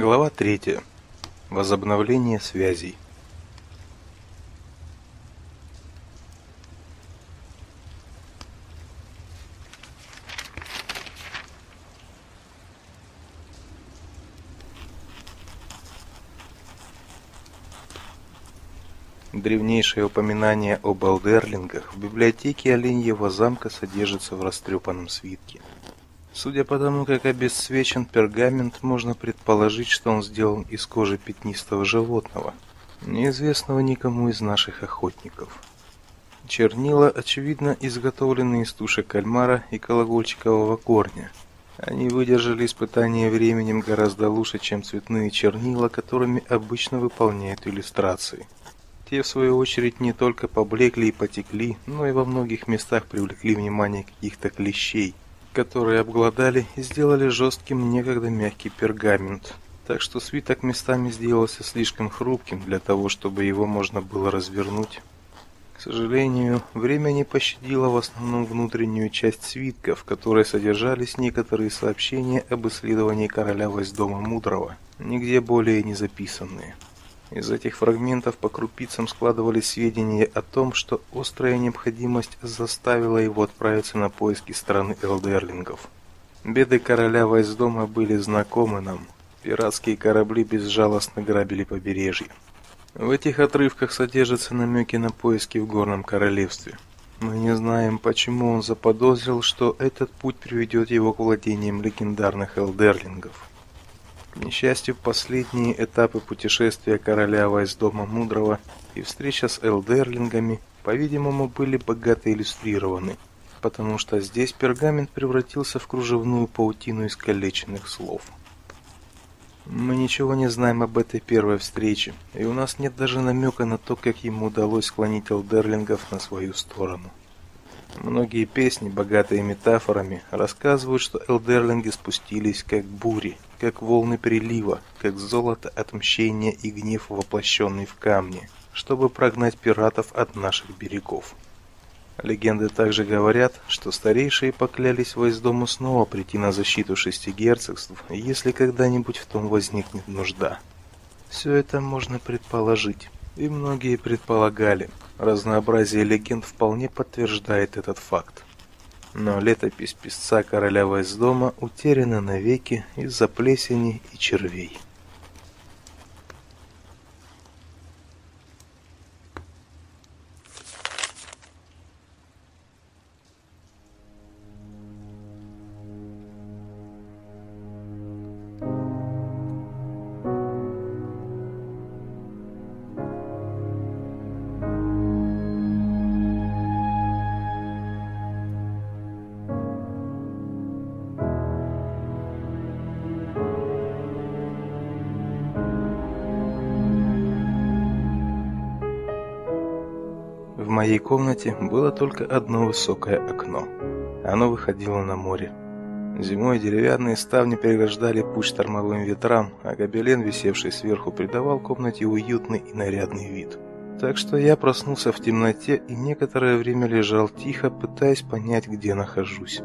Глава 3. Возобновление связей. Древнейшее упоминание об Алдерлингах в библиотеке Оленьего замка содержится в растрепанном свитке. Судя по тому, как обесцвечен пергамент, можно предположить, что он сделан из кожи пятнистого животного, неизвестного никому из наших охотников. Чернила, очевидно, изготовлены из тушек кальмара и колокольчикового корня. Они выдержали испытание временем гораздо лучше, чем цветные чернила, которыми обычно выполняют иллюстрации. Те, в свою очередь, не только поблекли и потекли, но и во многих местах привлекли внимание каких-то клещей – которые обглодали и сделали жестким некогда мягкий пергамент. Так что свиток местами сделался слишком хрупким для того, чтобы его можно было развернуть. К сожалению, время не пощадило в основном внутреннюю часть свитка, в которой содержались некоторые сообщения об исследовании короля Воздома Мудрого, нигде более не записанные. Из этих фрагментов по крупицам складывались сведения о том, что острая необходимость заставила его отправиться на поиски страны элдерлингов. Беды короля Вайсдома были знакомы нам. Пиратские корабли безжалостно грабили побережье. В этих отрывках содержатся намеки на поиски в горном королевстве. Мы не знаем, почему он заподозрил, что этот путь приведет его к владениям легендарных элдерлингов. К несчастью, последние этапы путешествия короля Вайсдома Мудрого и встреча с элдерлингами, по-видимому, были богато иллюстрированы, потому что здесь пергамент превратился в кружевную паутину искалеченных слов. Мы ничего не знаем об этой первой встрече, и у нас нет даже намека на то, как ему удалось склонить элдерлингов на свою сторону. Многие песни, богатые метафорами, рассказывают, что элдерлинги спустились как бури, как волны прилива, как золото отмщения и гнев, воплощенный в камне, чтобы прогнать пиратов от наших берегов. Легенды также говорят, что старейшие поклялись Войсдому снова прийти на защиту шести герцогств, если когда-нибудь в том возникнет нужда. Все это можно предположить, и многие предполагали – Разнообразие легенд вполне подтверждает этот факт. Но летопись писца короля Вайсдома утеряна навеки из-за плесени и червей. Комнате было только одно высокое окно. Оно выходило на море. Зимой деревянные ставни переграждали путь штормовым ветрам, а гобелен, висевший сверху, придавал комнате уютный и нарядный вид. Так что я проснулся в темноте и некоторое время лежал тихо, пытаясь понять, где нахожусь.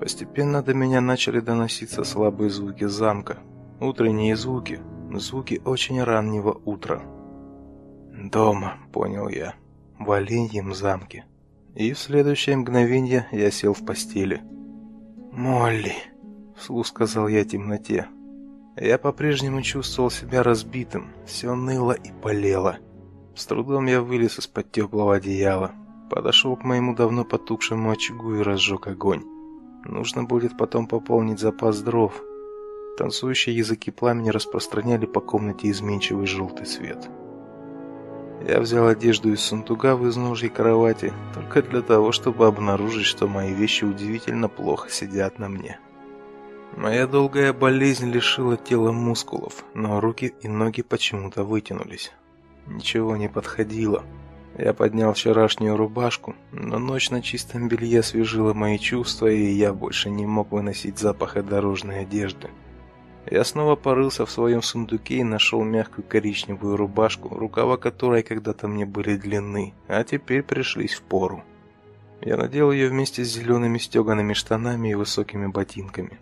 Постепенно до меня начали доноситься слабые звуки замка, утренние звуки, звуки очень раннего утра. «Дома», — понял я в Оленьем замке. И в следующее мгновение я сел в постели. «Молли», — вслух сказал я темноте. Я по-прежнему чувствовал себя разбитым, все ныло и болело. С трудом я вылез из-под теплого одеяла, подошел к моему давно потухшему очагу и разжег огонь. Нужно будет потом пополнить запас дров. Танцующие языки пламени распространяли по комнате изменчивый желтый свет. Я взял одежду из сундука в изножье кровати только для того, чтобы обнаружить, что мои вещи удивительно плохо сидят на мне. Моя долгая болезнь лишила тела мускулов, но руки и ноги почему-то вытянулись. Ничего не подходило. Я поднял вчерашнюю рубашку, но ночь на чистом белье освежила мои чувства, и я больше не мог выносить запаха дорожной одежды. Я снова порылся в своем сундуке и нашел мягкую коричневую рубашку, рукава которой когда-то мне были длинны, а теперь пришлись в пору. Я надел ее вместе с зелеными стегаными штанами и высокими ботинками.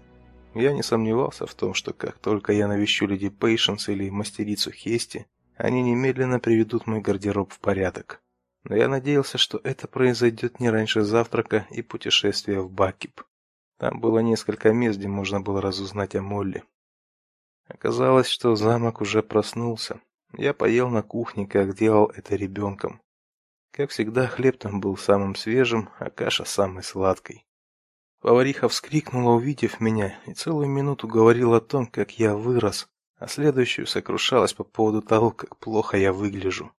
Я не сомневался в том, что как только я навещу леди Пейшенс или мастерицу Хести, они немедленно приведут мой гардероб в порядок. Но я надеялся, что это произойдет не раньше завтрака и путешествия в Бакип. Там было несколько мест, где можно было разузнать о Молли. Оказалось, что замок уже проснулся. Я поел на кухне, как делал это ребенком. Как всегда, хлеб там был самым свежим, а каша самой сладкой. Повариха вскрикнула, увидев меня, и целую минуту говорила о том, как я вырос, а следующую сокрушалась по поводу того, как плохо я выгляжу.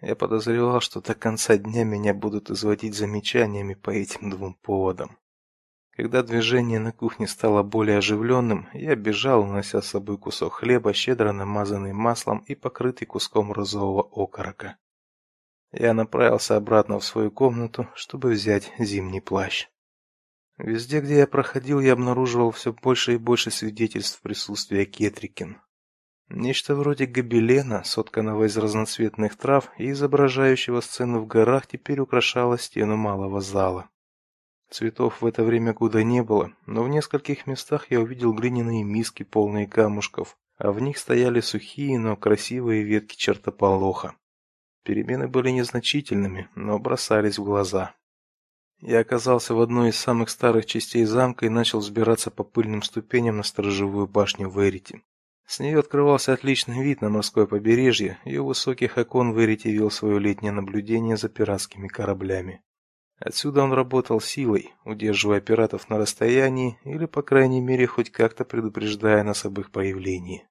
Я подозревал, что до конца дня меня будут изводить замечаниями по этим двум поводам. Когда движение на кухне стало более оживленным, я бежал, унося с собой кусок хлеба, щедро намазанный маслом и покрытый куском розового окорока. Я направился обратно в свою комнату, чтобы взять зимний плащ. Везде, где я проходил, я обнаруживал все больше и больше свидетельств присутствия Кетрикин. Нечто вроде гобелена, сотканного из разноцветных трав и изображающего сцену в горах, теперь украшало стену малого зала. Цветов в это время года не было, но в нескольких местах я увидел глиняные миски, полные камушков, а в них стояли сухие, но красивые ветки чертополоха. Перемены были незначительными, но бросались в глаза. Я оказался в одной из самых старых частей замка и начал взбираться по пыльным ступеням на сторожевую башню Верити. С нее открывался отличный вид на морское побережье, и у высоких окон Верити вел свое летнее наблюдение за пиратскими кораблями. Отсюда он работал силой, удерживая пиратов на расстоянии или, по крайней мере, хоть как-то предупреждая нас об их появлении.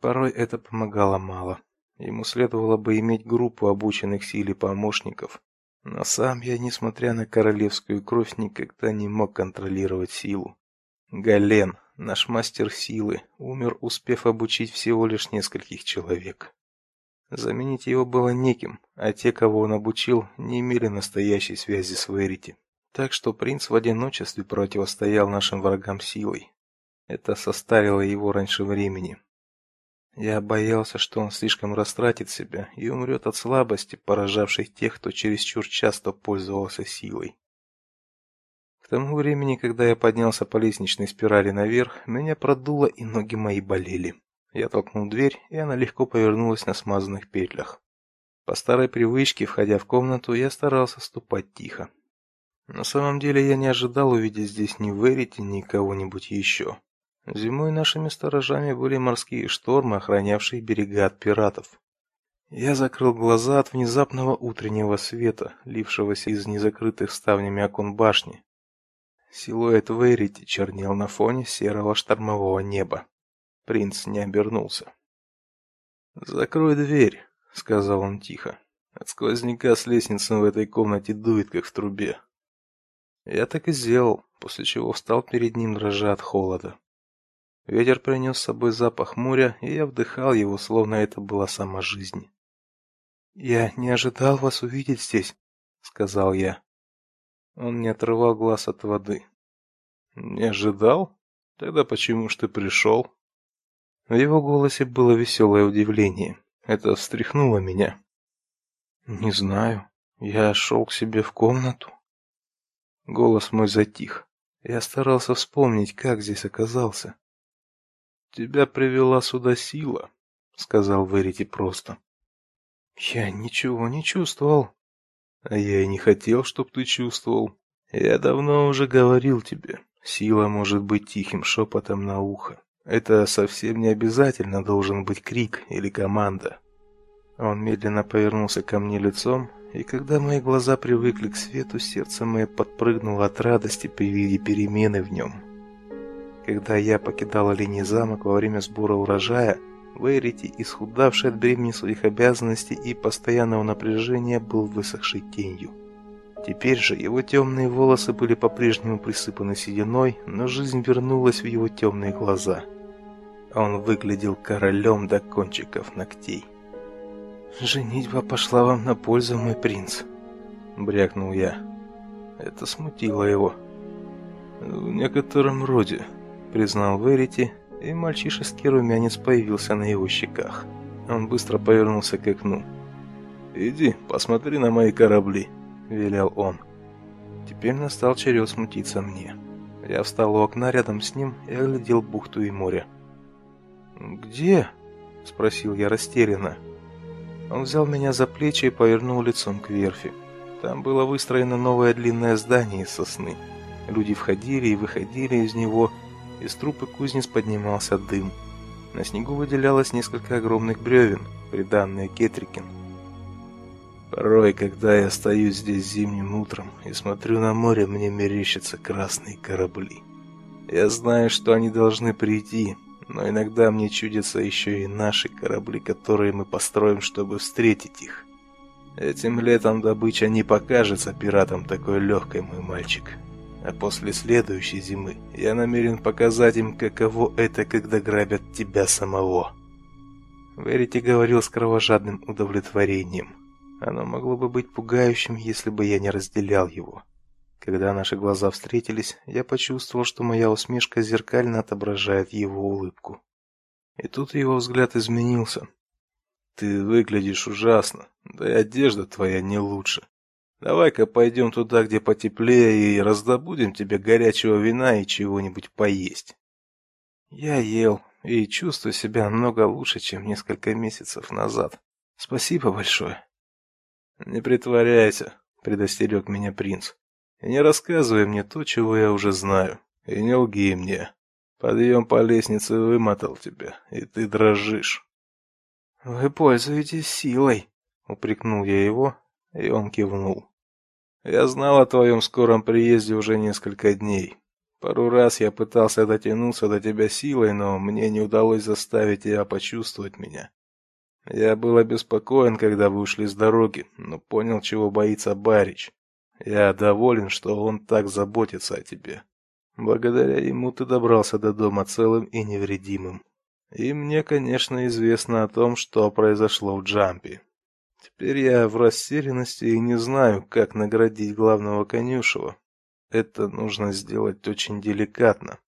Порой это помогало мало. Ему следовало бы иметь группу обученных силе помощников, но сам я, несмотря на королевскую кровь, никогда не мог контролировать силу. Гален, наш мастер силы, умер, успев обучить всего лишь нескольких человек. Заменить его было неким, а те, кого он обучил, не имели настоящей связи с Верити. Так что принц в одиночестве противостоял нашим врагам силой. Это состарило его раньше времени. Я боялся, что он слишком растратит себя и умрет от слабости, поражавшей тех, кто чересчур часто пользовался силой. К тому времени, когда я поднялся по лестничной спирали наверх, меня продуло и ноги мои болели. Я толкнул дверь, и она легко повернулась на смазанных петлях. По старой привычке, входя в комнату, я старался ступать тихо. На самом деле я не ожидал увидеть здесь ни Верити, ни кого-нибудь еще. Зимой нашими сторожами были морские штормы, охранявшие берега от пиратов. Я закрыл глаза от внезапного утреннего света, лившегося из незакрытых ставнями окон башни. Силуэт Верити чернел на фоне серого штормового неба. Принц не обернулся. "Закрой дверь", сказал он тихо. "От сквозняка с лестницы в этой комнате дует как в трубе". Я так и сделал, после чего встал перед ним, дрожа от холода. Ветер принес с собой запах моря, и я вдыхал его, словно это была сама жизнь. "Я не ожидал вас увидеть здесь", сказал я. Он не отрывал глаз от воды. "Не ожидал? Тогда почему ж ты пришел?» В его голосе было веселое удивление. Это встряхнуло меня. "Не знаю. Я шел к себе в комнату". Голос мой затих. Я старался вспомнить, как здесь оказался. Тебя привела сюда сила, сказал Верити просто. Я ничего не чувствовал. А я и не хотел, чтоб ты чувствовал. Я давно уже говорил тебе, сила может быть тихим шепотом на ухо. Это совсем не обязательно должен быть крик или команда. Он медленно повернулся ко мне лицом, и когда мои глаза привыкли к свету, сердце мое подпрыгнуло от радости при виде перемены в нем. Когда я покидал Оленей замок во время сбора урожая, Вейрити, исхудавший от бремени своих обязанностей и постоянного напряжения, был высохшей тенью. Теперь же его темные волосы были по-прежнему присыпаны сединой, но жизнь вернулась в его темные глаза. Он выглядел королем до кончиков ногтей. «Женитьба пошла вам на пользу, мой принц», — брякнул я. Это смутило его. «В некотором роде», признал Верити, и мальчишеский румянец появился на его щеках. Он быстро повернулся к окну. "Иди, посмотри на мои корабли", велел он. Теперь настал черед смутиться мне. Я встал у окна рядом с ним и оглядел бухту и море. «Где?» – спросил я растерянно. Он взял меня за плечи и повернул лицом к верфи. Там было выстроено новое длинное здание из сосны. Люди входили и выходили из него, из трупы кузнец поднимался дым. На снегу выделялось несколько огромных бревен, приданные Кетрикин. Порой, когда я стою здесь зимним утром и смотрю на море, мне мерещатся красные корабли. Я знаю, что они должны прийти, но иногда мне чудятся еще и наши корабли, которые мы построим, чтобы встретить их. Этим летом добыча не покажется пиратам такой легкой, мой мальчик. А после следующей зимы я намерен показать им, каково это, когда грабят тебя самого. Верите говорил с кровожадным удовлетворением. Оно могло бы быть пугающим, если бы я не разделял его. Когда наши глаза встретились, я почувствовал, что моя усмешка зеркально отображает его улыбку. И тут его взгляд изменился. Ты выглядишь ужасно, да и одежда твоя не лучше. Давай-ка пойдем туда, где потеплее, и раздобудем тебе горячего вина и чего-нибудь поесть. Я ел и чувствую себя намного лучше, чем несколько месяцев назад. Спасибо большое. Не притворяйся, предостерег меня принц. Не рассказывай мне то, чего я уже знаю. И не лги мне. Подъем по лестнице вымотал тебя, и ты дрожишь. Вы пользуетесь силой, упрекнул я его, и он кивнул. Я знал о твоем скором приезде уже несколько дней. Пару раз я пытался дотянуться до тебя силой, но мне не удалось заставить тебя почувствовать меня. Я был обеспокоен, когда вы ушли с дороги, но понял, чего боится Барич. Я доволен, что он так заботится о тебе. Благодаря ему ты добрался до дома целым и невредимым. И мне, конечно, известно о том, что произошло в Джампе. Теперь я в растерянности и не знаю, как наградить главного конюшева. Это нужно сделать очень деликатно.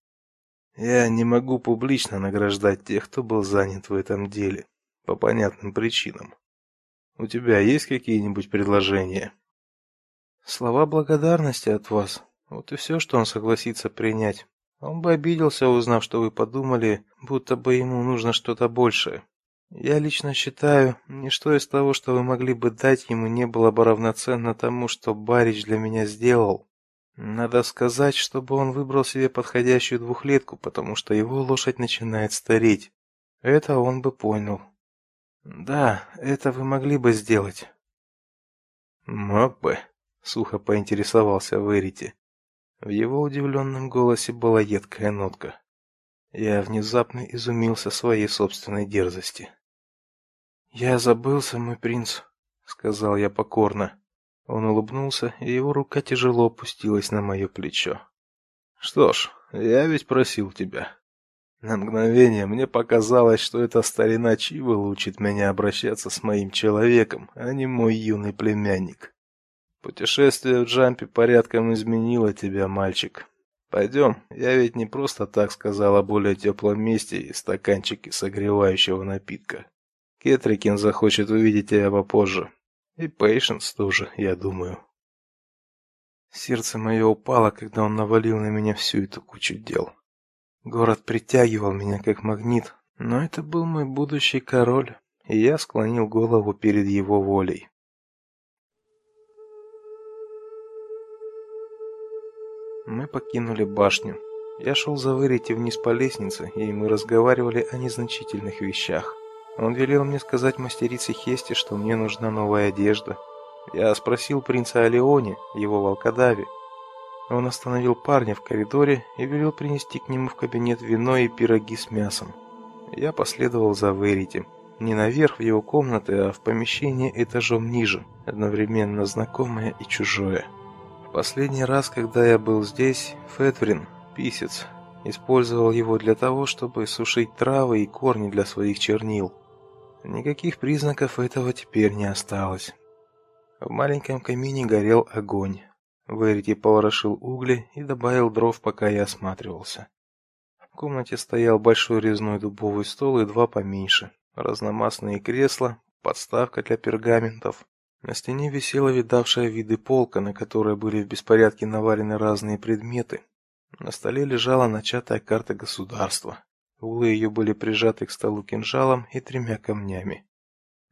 Я не могу публично награждать тех, кто был занят в этом деле, по понятным причинам. У тебя есть какие-нибудь предложения? Слова благодарности от вас. Вот и все, что он согласится принять. Он бы обиделся, узнав, что вы подумали, будто бы ему нужно что-то большее. Я лично считаю, ничто из того, что вы могли бы дать ему, не было бы равноценно тому, что Барич для меня сделал. Надо сказать, чтобы он выбрал себе подходящую двухлетку, потому что его лошадь начинает стареть. Это он бы понял. Да, это вы могли бы сделать. Мог бы, сухо поинтересовался Верити. В его удивленном голосе была едкая нотка. Я внезапно изумился своей собственной дерзости. "Я забылся, мой принц", сказал я покорно. Он улыбнулся, и его рука тяжело опустилась на мое плечо. "Что ж, я ведь просил тебя. На мгновение мне показалось, что эта старина Чива учит меня обращаться с моим человеком, а не мой юный племянник. Путешествие в Джампе порядком изменило тебя, мальчик. Пойдем, я ведь не просто так сказал о более теплом месте и стаканчике согревающего напитка. Кетрикин захочет увидеть тебя попозже. И Пейшенс тоже, я думаю. Сердце мое упало, когда он навалил на меня всю эту кучу дел. Город притягивал меня как магнит, но это был мой будущий король, и я склонил голову перед его волей. Мы покинули башню. Я шел за Верити вниз по лестнице, и мы разговаривали о незначительных вещах. Он велел мне сказать мастерице Хесте, что мне нужна новая одежда. Я спросил принца о Леоне, его волкодаве. Он остановил парня в коридоре и велел принести к нему в кабинет вино и пироги с мясом. Я последовал за Верити. Не наверх в его комнаты, а в помещение этажом ниже, одновременно знакомое и чужое. Последний раз, когда я был здесь, Фетврин, писец, использовал его для того, чтобы сушить травы и корни для своих чернил. Никаких признаков этого теперь не осталось. В маленьком камине горел огонь. Верити поворошил угли и добавил дров, пока я осматривался. В комнате стоял большой резной дубовый стол и два поменьше, разномастные кресла, подставка для пергаментов, на стене висела видавшая виды полка, на которой были в беспорядке навалены разные предметы. На столе лежала начатая карта государства. Углы ее были прижаты к столу кинжалом и тремя камнями.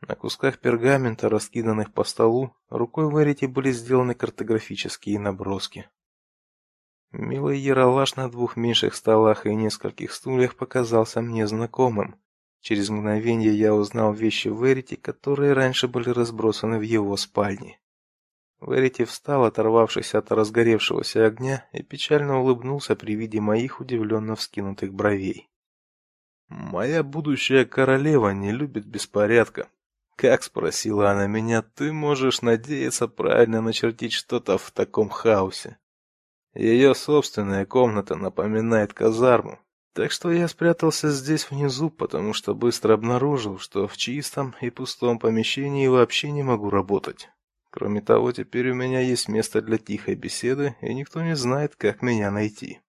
На кусках пергамента, раскиданных по столу, рукой Верити были сделаны картографические наброски. Милый яролаж на двух меньших столах и нескольких стульях показался мне знакомым. Через мгновение я узнал вещи Верити, которые раньше были разбросаны в его спальне. Верити встал, оторвавшись от разгоревшегося огня, и печально улыбнулся при виде моих удивленно вскинутых бровей. Моя будущая королева не любит беспорядка. Как спросила она меня, ты можешь надеяться правильно начертить что-то в таком хаосе? Ее собственная комната напоминает казарму, так что я спрятался здесь внизу, потому что быстро обнаружил, что в чистом и пустом помещении вообще не могу работать. Кроме того, теперь у меня есть место для тихой беседы, и никто не знает, как меня найти.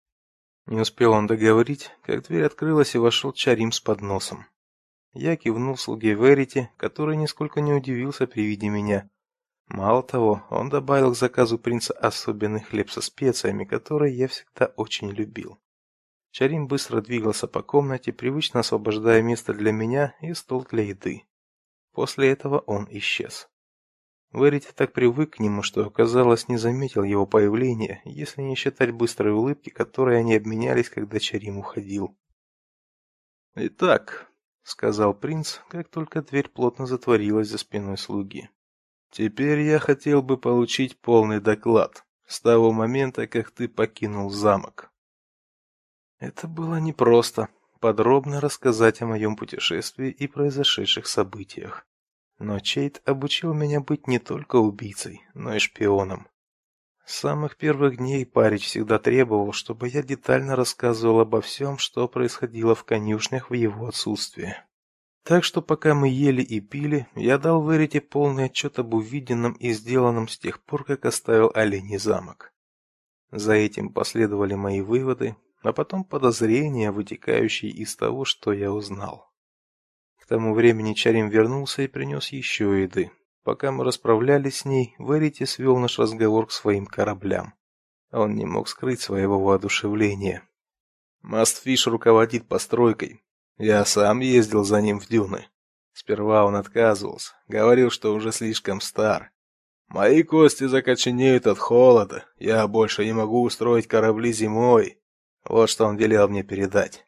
Не успел он договорить, как дверь открылась и вошел Чарим с подносом. Я кивнул слуге Верити, который нисколько не удивился при виде меня. Мало того, он добавил к заказу принца особенный хлеб со специями, который я всегда очень любил. Чарим быстро двигался по комнате, привычно освобождая место для меня и стол для еды. После этого он исчез. Верити так привык к нему, что, казалось, не заметил его появления, если не считать быстрой улыбки, которой они обменялись, когда Чарим уходил. «Итак», — сказал принц, как только дверь плотно затворилась за спиной слуги. «Теперь я хотел бы получить полный доклад с того момента, как ты покинул замок». Это было непросто подробно рассказать о моем путешествии и произошедших событиях. Но Чейт обучил меня быть не только убийцей, но и шпионом. С самых первых дней Парич всегда требовал, чтобы я детально рассказывал обо всем, что происходило в конюшнях в его отсутствие. Так что пока мы ели и пили, я дал Верите полный отчет об увиденном и сделанном с тех пор, как оставил Оленей замок. За этим последовали мои выводы, а потом подозрения, вытекающие из того, что я узнал. К тому времени Чарим вернулся и принес еще еды. Пока мы расправлялись с ней, Верити свел наш разговор к своим кораблям. Он не мог скрыть своего воодушевления. Мастфиш руководит постройкой. Я сам ездил за ним в дюны. Сперва он отказывался, говорил, что уже слишком стар. Мои кости закоченеют от холода. Я больше не могу устроить корабли зимой. Вот что он велел мне передать.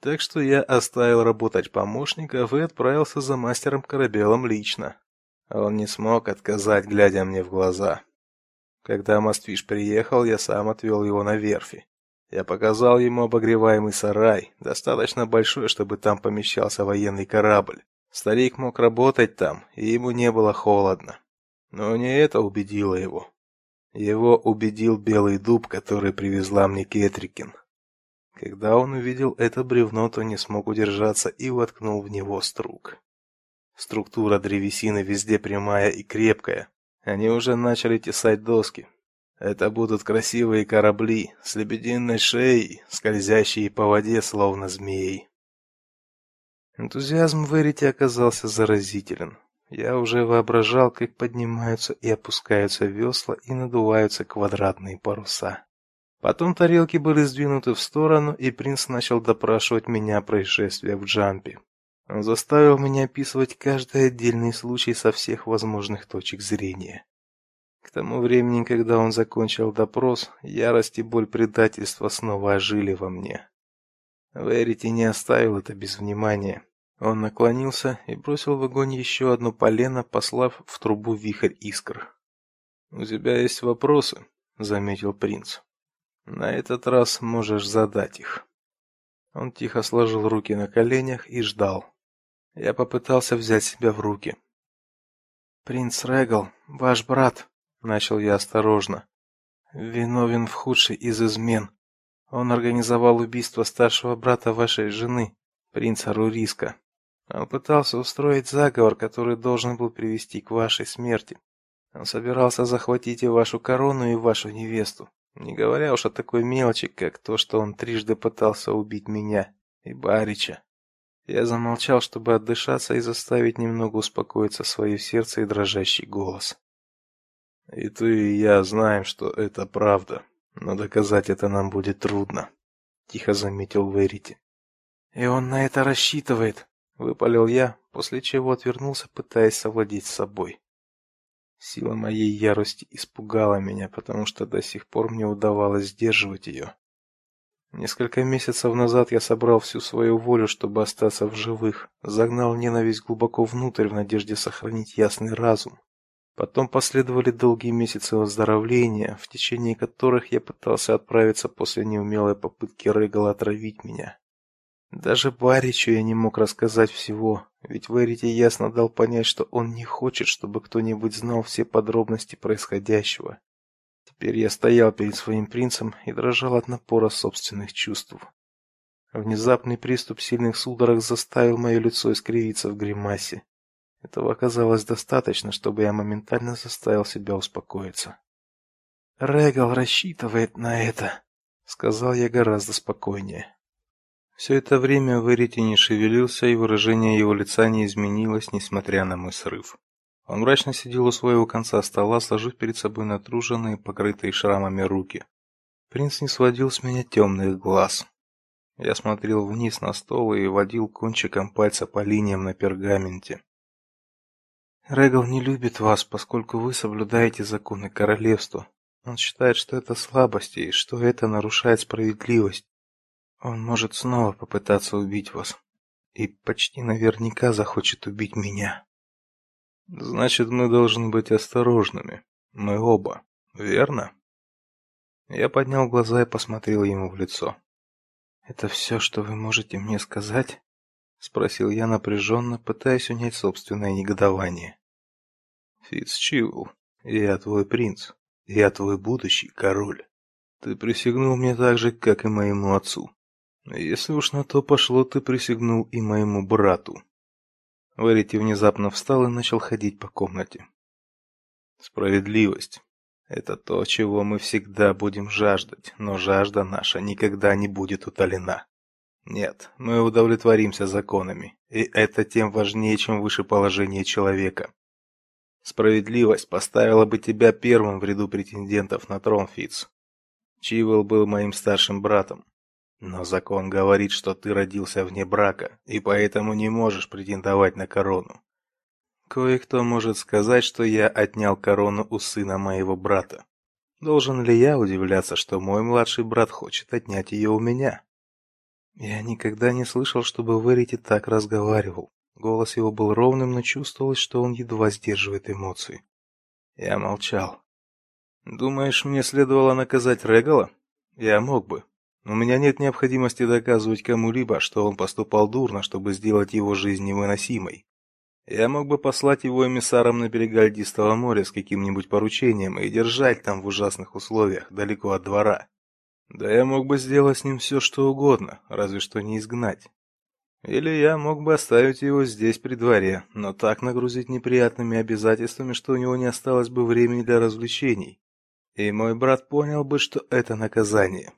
Так что я оставил работать помощников и отправился за мастером Корабелом лично. Он не смог отказать, глядя мне в глаза. Когда Мастфиш приехал, я сам отвел его на верфи. Я показал ему обогреваемый сарай, достаточно большой, чтобы там помещался военный корабль. Старик мог работать там, и ему не было холодно. Но не это убедило его. Его убедил белый дуб, который привезла мне Кетрикин. Когда он увидел это бревно, то не смог удержаться и воткнул в него струк. Структура древесины везде прямая и крепкая. Они уже начали тесать доски. Это будут красивые корабли с лебединой шеей, скользящие по воде словно змеи. Энтузиазм Верити оказался заразителен. Я уже воображал, как поднимаются и опускаются весла и надуваются квадратные паруса. Потом тарелки были сдвинуты в сторону, и принц начал допрашивать меня о происшествиях в Джампе. Он заставил меня описывать каждый отдельный случай со всех возможных точек зрения. К тому времени, когда он закончил допрос, ярость и боль предательства снова ожили во мне. Верити не оставил это без внимания. Он наклонился и бросил в огонь еще одно полено, послав в трубу вихрь искр. "У тебя есть вопросы?" заметил принц. На этот раз можешь задать их. Он тихо сложил руки на коленях и ждал. Я попытался взять себя в руки. Принц Регал, ваш брат, начал я осторожно. Виновен в худшей из измен. Он организовал убийство старшего брата вашей жены, принца Руриска. Он пытался устроить заговор, который должен был привести к вашей смерти. Он собирался захватить и вашу корону, и вашу невесту. Не говоря уж о такой мелочи, как то, что он трижды пытался убить меня и Барича. Я замолчал, чтобы отдышаться и заставить немного успокоиться свое сердце и дрожащий голос. И ты, и я знаем, что это правда. Но доказать это нам будет трудно, тихо заметил Верити. И он на это рассчитывает, выпалил я, после чего отвернулся, пытаясь совладеть с собой. Сила моей ярости испугала меня, потому что до сих пор мне удавалось сдерживать ее. Несколько месяцев назад я собрал всю свою волю, чтобы остаться в живых, загнал ненависть глубоко внутрь в надежде сохранить ясный разум. Потом последовали долгие месяцы выздоровления, в течение которых я пытался отправиться после неумелой попытки Регала отравить меня. Даже Баричу я не мог рассказать всего, ведь Верити ясно дал понять, что он не хочет, чтобы кто-нибудь знал все подробности происходящего. Теперь я стоял перед своим принцем и дрожал от напора собственных чувств. Внезапный приступ сильных судорог заставил мое лицо искривиться в гримасе. Этого оказалось достаточно, чтобы я моментально заставил себя успокоиться. Регал рассчитывает на это, сказал я гораздо спокойнее. Все это время Верити не шевелился, и выражение его лица не изменилось, несмотря на мой срыв. Он мрачно сидел у своего конца стола, сложив перед собой натруженные, покрытые шрамами руки. Принц не сводил с меня темных глаз. Я смотрел вниз на стол и водил кончиком пальца по линиям на пергаменте. Регал не любит вас, поскольку вы соблюдаете законы королевства. Он считает, что это слабость и что это нарушает справедливость. Он может снова попытаться убить вас. И почти наверняка захочет убить меня. Значит, мы должны быть осторожными. Мы оба, верно? Я поднял глаза и посмотрел ему в лицо. Это все, что вы можете мне сказать? спросил я напряженно, пытаясь унять собственное негодование. Фицчивл, я твой принц, я твой будущий король. Ты присягнул мне так же, как и моему отцу. Если уж на то пошло, ты присягнул и моему брату. Варити внезапно встал и начал ходить по комнате. Справедливость это то, чего мы всегда будем жаждать, но жажда наша никогда не будет утолена. Нет, мы удовлетворимся законами, и это тем важнее, чем выше положение человека. Справедливость поставила бы тебя первым в ряду претендентов на трон, Фиц. Чивел был моим старшим братом, но закон говорит, что ты родился вне брака, и поэтому не можешь претендовать на корону. Кое-кто может сказать, что я отнял корону у сына моего брата. Должен ли я удивляться, что мой младший брат хочет отнять ее у меня? Я никогда не слышал, чтобы Верити так разговаривал. Голос его был ровным, но чувствовалось, что он едва сдерживает эмоции. Я молчал. Думаешь, мне следовало наказать Регала? Я мог бы, у меня нет необходимости доказывать кому-либо, что он поступал дурно, чтобы сделать его жизнь невыносимой. Я мог бы послать его эмиссаром на берега Льдистого моря с каким-нибудь поручением и держать там в ужасных условиях, далеко от двора. Да я мог бы сделать с ним все, что угодно, разве что не изгнать. Или я мог бы оставить его здесь при дворе, но так нагрузить неприятными обязательствами, что у него не осталось бы времени для развлечений. И мой брат понял бы, что это наказание.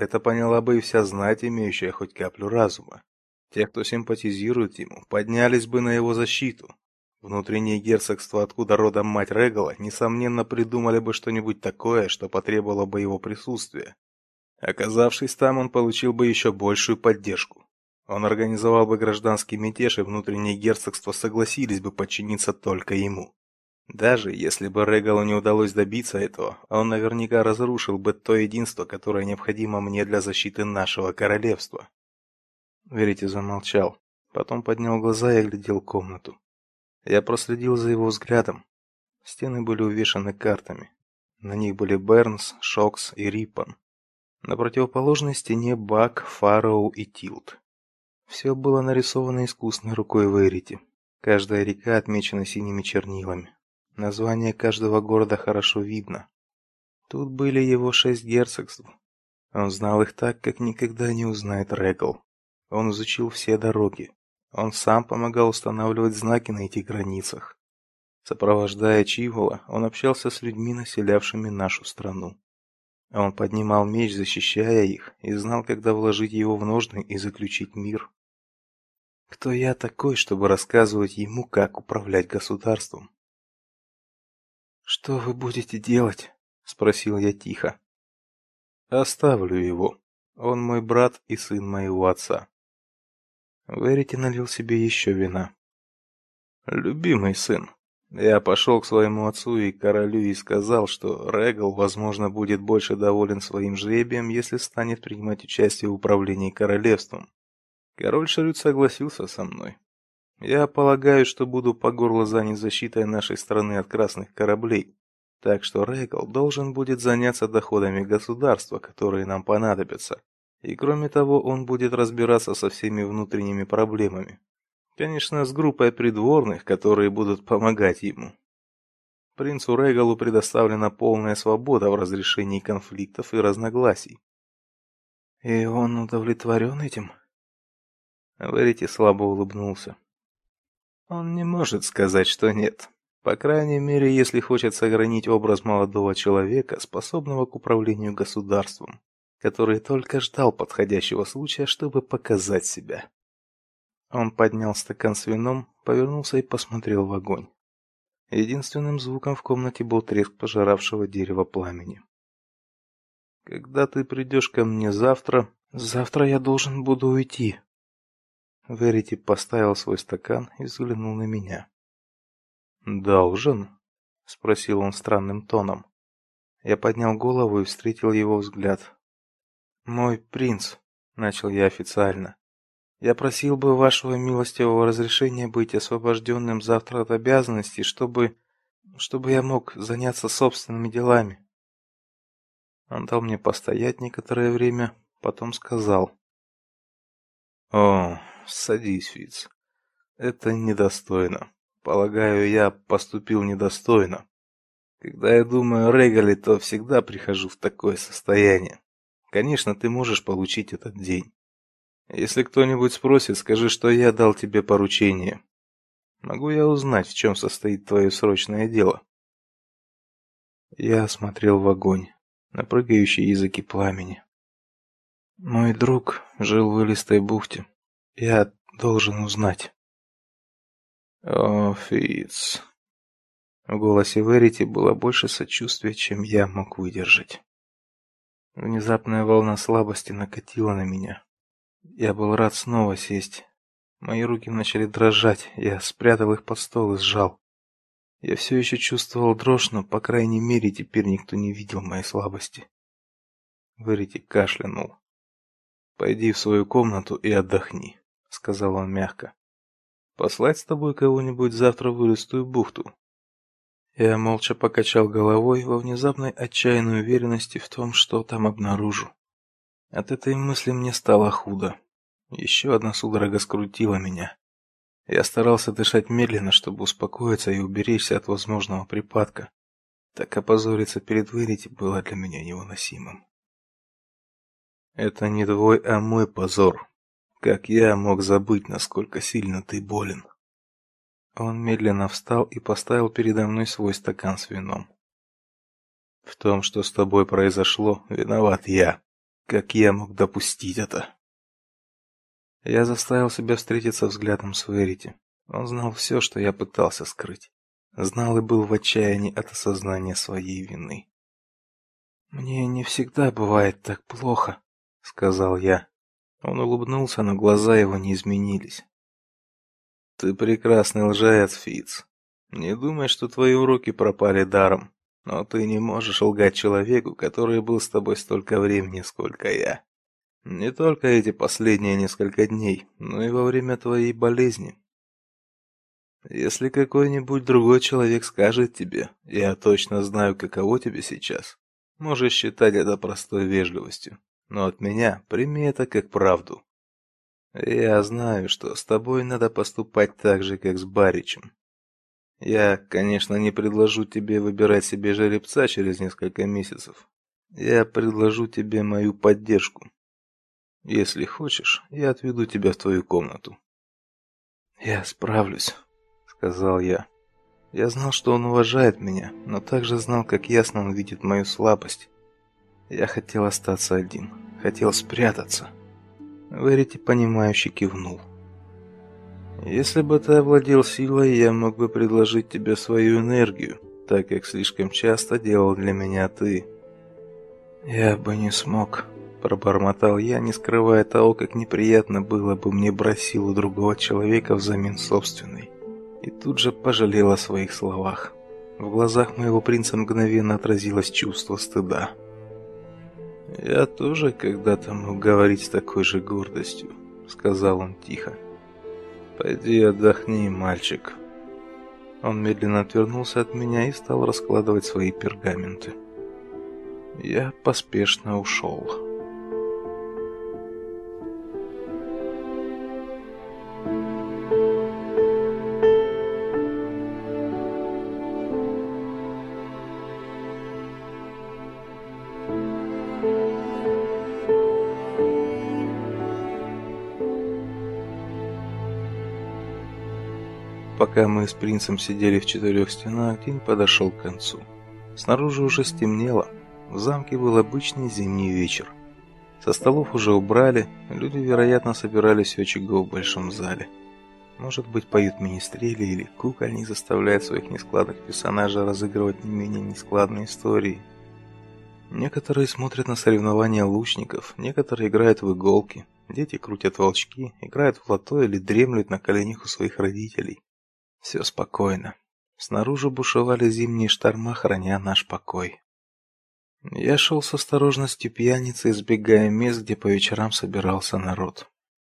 Это поняла бы и вся знать, имеющая хоть каплю разума. Те, кто симпатизирует ему, поднялись бы на его защиту. Внутреннее герцогство, откуда родом мать Регала, несомненно придумали бы что-нибудь такое, что потребовало бы его присутствия. Оказавшись там, он получил бы еще большую поддержку. Он организовал бы гражданский мятеж, и внутреннее герцогство согласились бы подчиниться только ему. Даже если бы Регалу не удалось добиться этого, он наверняка разрушил бы то единство, которое необходимо мне для защиты нашего королевства. Верите замолчал, потом поднял глаза и оглядел комнату. Я проследил за его взглядом. Стены были увешаны картами. На них были Бернс, Шокс и Риппон. На противоположной стене Бак, Фароу и Тилт. Все было нарисовано искусной рукой Верити. Каждая река отмечена синими чернилами. Название каждого города хорошо видно. Тут были его шесть герцогств. Он знал их так, как никогда не узнает Регал. Он изучил все дороги. Он сам помогал устанавливать знаки на этих границах. Сопровождая Чивола, он общался с людьми, населявшими нашу страну. Он поднимал меч, защищая их, и знал, когда вложить его в ножны и заключить мир. Кто я такой, чтобы рассказывать ему, как управлять государством? Что вы будете делать? спросил я тихо. Оставлю его. Он мой брат и сын моего отца. Верити налил себе еще вина. Любимый сын, я пошел к своему отцу и королю и сказал, что Регал, возможно, будет больше доволен своим жребием, если станет принимать участие в управлении королевством. Король Шарют согласился со мной. Я полагаю, что буду по горло занят защитой нашей страны от красных кораблей. Так что Регал должен будет заняться доходами государства, которые нам понадобятся. И кроме того, он будет разбираться со всеми внутренними проблемами. Конечно, с группой придворных, которые будут помогать ему. Принцу Регалу предоставлена полная свобода в разрешении конфликтов и разногласий. И он удовлетворен этим? Верити слабо улыбнулся. Он не может сказать, что нет. По крайней мере, если хочет сохранить образ молодого человека, способного к управлению государством, который только ждал подходящего случая, чтобы показать себя. Он поднял стакан с вином, повернулся и посмотрел в огонь. Единственным звуком в комнате был треск пожиравшего дерева пламени. Когда ты придешь ко мне завтра, завтра я должен буду уйти. Верити поставил свой стакан и взглянул на меня. Должен? спросил он странным тоном. Я поднял голову и встретил его взгляд. Мой принц, начал я официально. Я просил бы вашего милостивого разрешения быть освобожденным завтра от обязанностей, чтобы чтобы я мог заняться собственными делами. Он дал мне постоять некоторое время, потом сказал: "О, садись, Фиц. Это недостойно. Полагаю, я поступил недостойно. Когда я думаю о Регале, то всегда прихожу в такое состояние. Конечно, ты можешь получить этот день. Если кто-нибудь спросит, скажи, что я дал тебе поручение. Могу я узнать, в чем состоит твое срочное дело? Я смотрел в огонь, на прыгающие языки пламени. Мой друг жил в Илистой бухте. Я должен узнать. О. В голосе Верити было больше сочувствия, чем я мог выдержать. Внезапная волна слабости накатила на меня. Я был рад снова сесть. Мои руки начали дрожать, я спрятал их под стол и сжал. Я все еще чувствовал дрожь, но, по крайней мере, теперь никто не видел моей слабости. Верити кашлянул. «Пойди в свою комнату и отдохни», — сказал он мягко. «Послать с тобой кого-нибудь завтра в Илистую бухту?» Я молча покачал головой во внезапной отчаянной уверенности в том, что там обнаружу. От этой мысли мне стало худо. Еще одна судорога скрутила меня. Я старался дышать медленно, чтобы успокоиться и уберечься от возможного припадка. Так опозориться перед Верити было для меня невыносимым. Это не твой, а мой позор. Как я мог забыть, насколько сильно ты болен? Он медленно встал и поставил передо мной свой стакан с вином. В том, что с тобой произошло, виноват я. Как я мог допустить это? Я заставил себя встретиться взглядом с Верити. Он знал все, что я пытался скрыть. Знал и был в отчаянии от осознания своей вины. Мне не всегда бывает так плохо, сказал я. Он улыбнулся, но глаза его не изменились. Ты прекрасный лжец, Фиц. Не думай, что твои уроки пропали даром. Но ты не можешь лгать человеку, который был с тобой столько времени, сколько я. Не только эти последние несколько дней, но и во время твоей болезни. Если какой-нибудь другой человек скажет тебе: "Я точно знаю, каково тебе сейчас", можешь считать это простой вежливостью, но от меня прими это как правду. Я знаю, что с тобой надо поступать так же, как с Баричем. Я, конечно, не предложу тебе выбирать себе жеребца через несколько месяцев. Я предложу тебе мою поддержку. Если хочешь, я отведу тебя в твою комнату. Я справлюсь, сказал я. Я знал, что он уважает меня, но также знал, как ясно он видит мою слабость. Я хотел остаться один, хотел спрятаться. Верите понимающе кивнул. Если бы ты овладел силой, я мог бы предложить тебе свою энергию, так как слишком часто делал для меня ты. Я бы не смог, пробормотал я, не скрывая того, как неприятно было бы мне брать силу другого человека взамен собственной. И тут же пожалел о своих словах. В глазах моего принца мгновенно отразилось чувство стыда. Я тоже когда-то мог говорить с такой же гордостью, сказал он тихо. Пойди отдохни, мальчик. Он медленно отвернулся от меня и стал раскладывать свои пергаменты. Я поспешно ушел. Пока мы с принцем сидели в четырех стенах, день подошел к концу. Снаружи уже стемнело. В замке был обычный зимний вечер. Со столов уже убрали, люди, вероятно, собирались у очага в большом зале. Может быть, поют министрели или кукольник заставляет своих нескладных персонажей разыгрывать не менее нескладные истории. Некоторые смотрят на соревнования лучников, некоторые играют в иголки, дети крутят волчки, играют в лото или дремлют на коленях у своих родителей. Все спокойно. Снаружи бушевали зимние шторма, храня наш покой. Я шел с осторожностью пьяницы, избегая мест, где по вечерам собирался народ.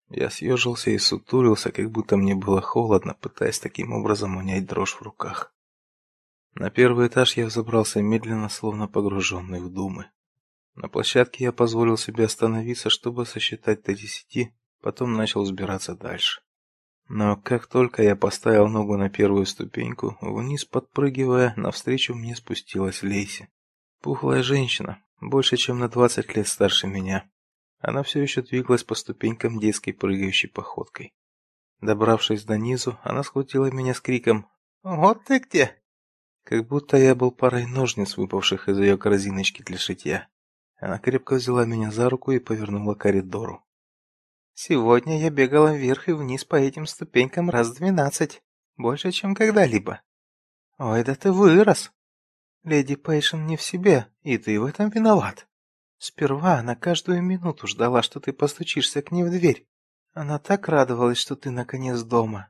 Я съежился и сутулился, как будто мне было холодно, пытаясь таким образом унять дрожь в руках. На первый этаж я взобрался медленно, словно погруженный в думы. На площадке я позволил себе остановиться, чтобы сосчитать до десяти, потом начал взбираться дальше. Но как только я поставил ногу на первую ступеньку, вниз подпрыгивая, навстречу мне спустилась Лейси. Пухлая женщина, больше чем на двадцать лет старше меня. Она все еще двигалась по ступенькам детской прыгающей походкой. Добравшись до низу, она схватила меня с криком: "Вот ты где!" Как будто я был парой ножниц, выпавших из ее корзиночки для шитья. Она крепко взяла меня за руку и повернула к коридору. Сегодня я бегала вверх и вниз по этим ступенькам раз двенадцать, больше, чем когда-либо. Ой, да ты вырос. Леди Пейшен не в себе, и ты в этом виноват. Сперва она каждую минуту ждала, что ты постучишься к ней в дверь. Она так радовалась, что ты наконец дома.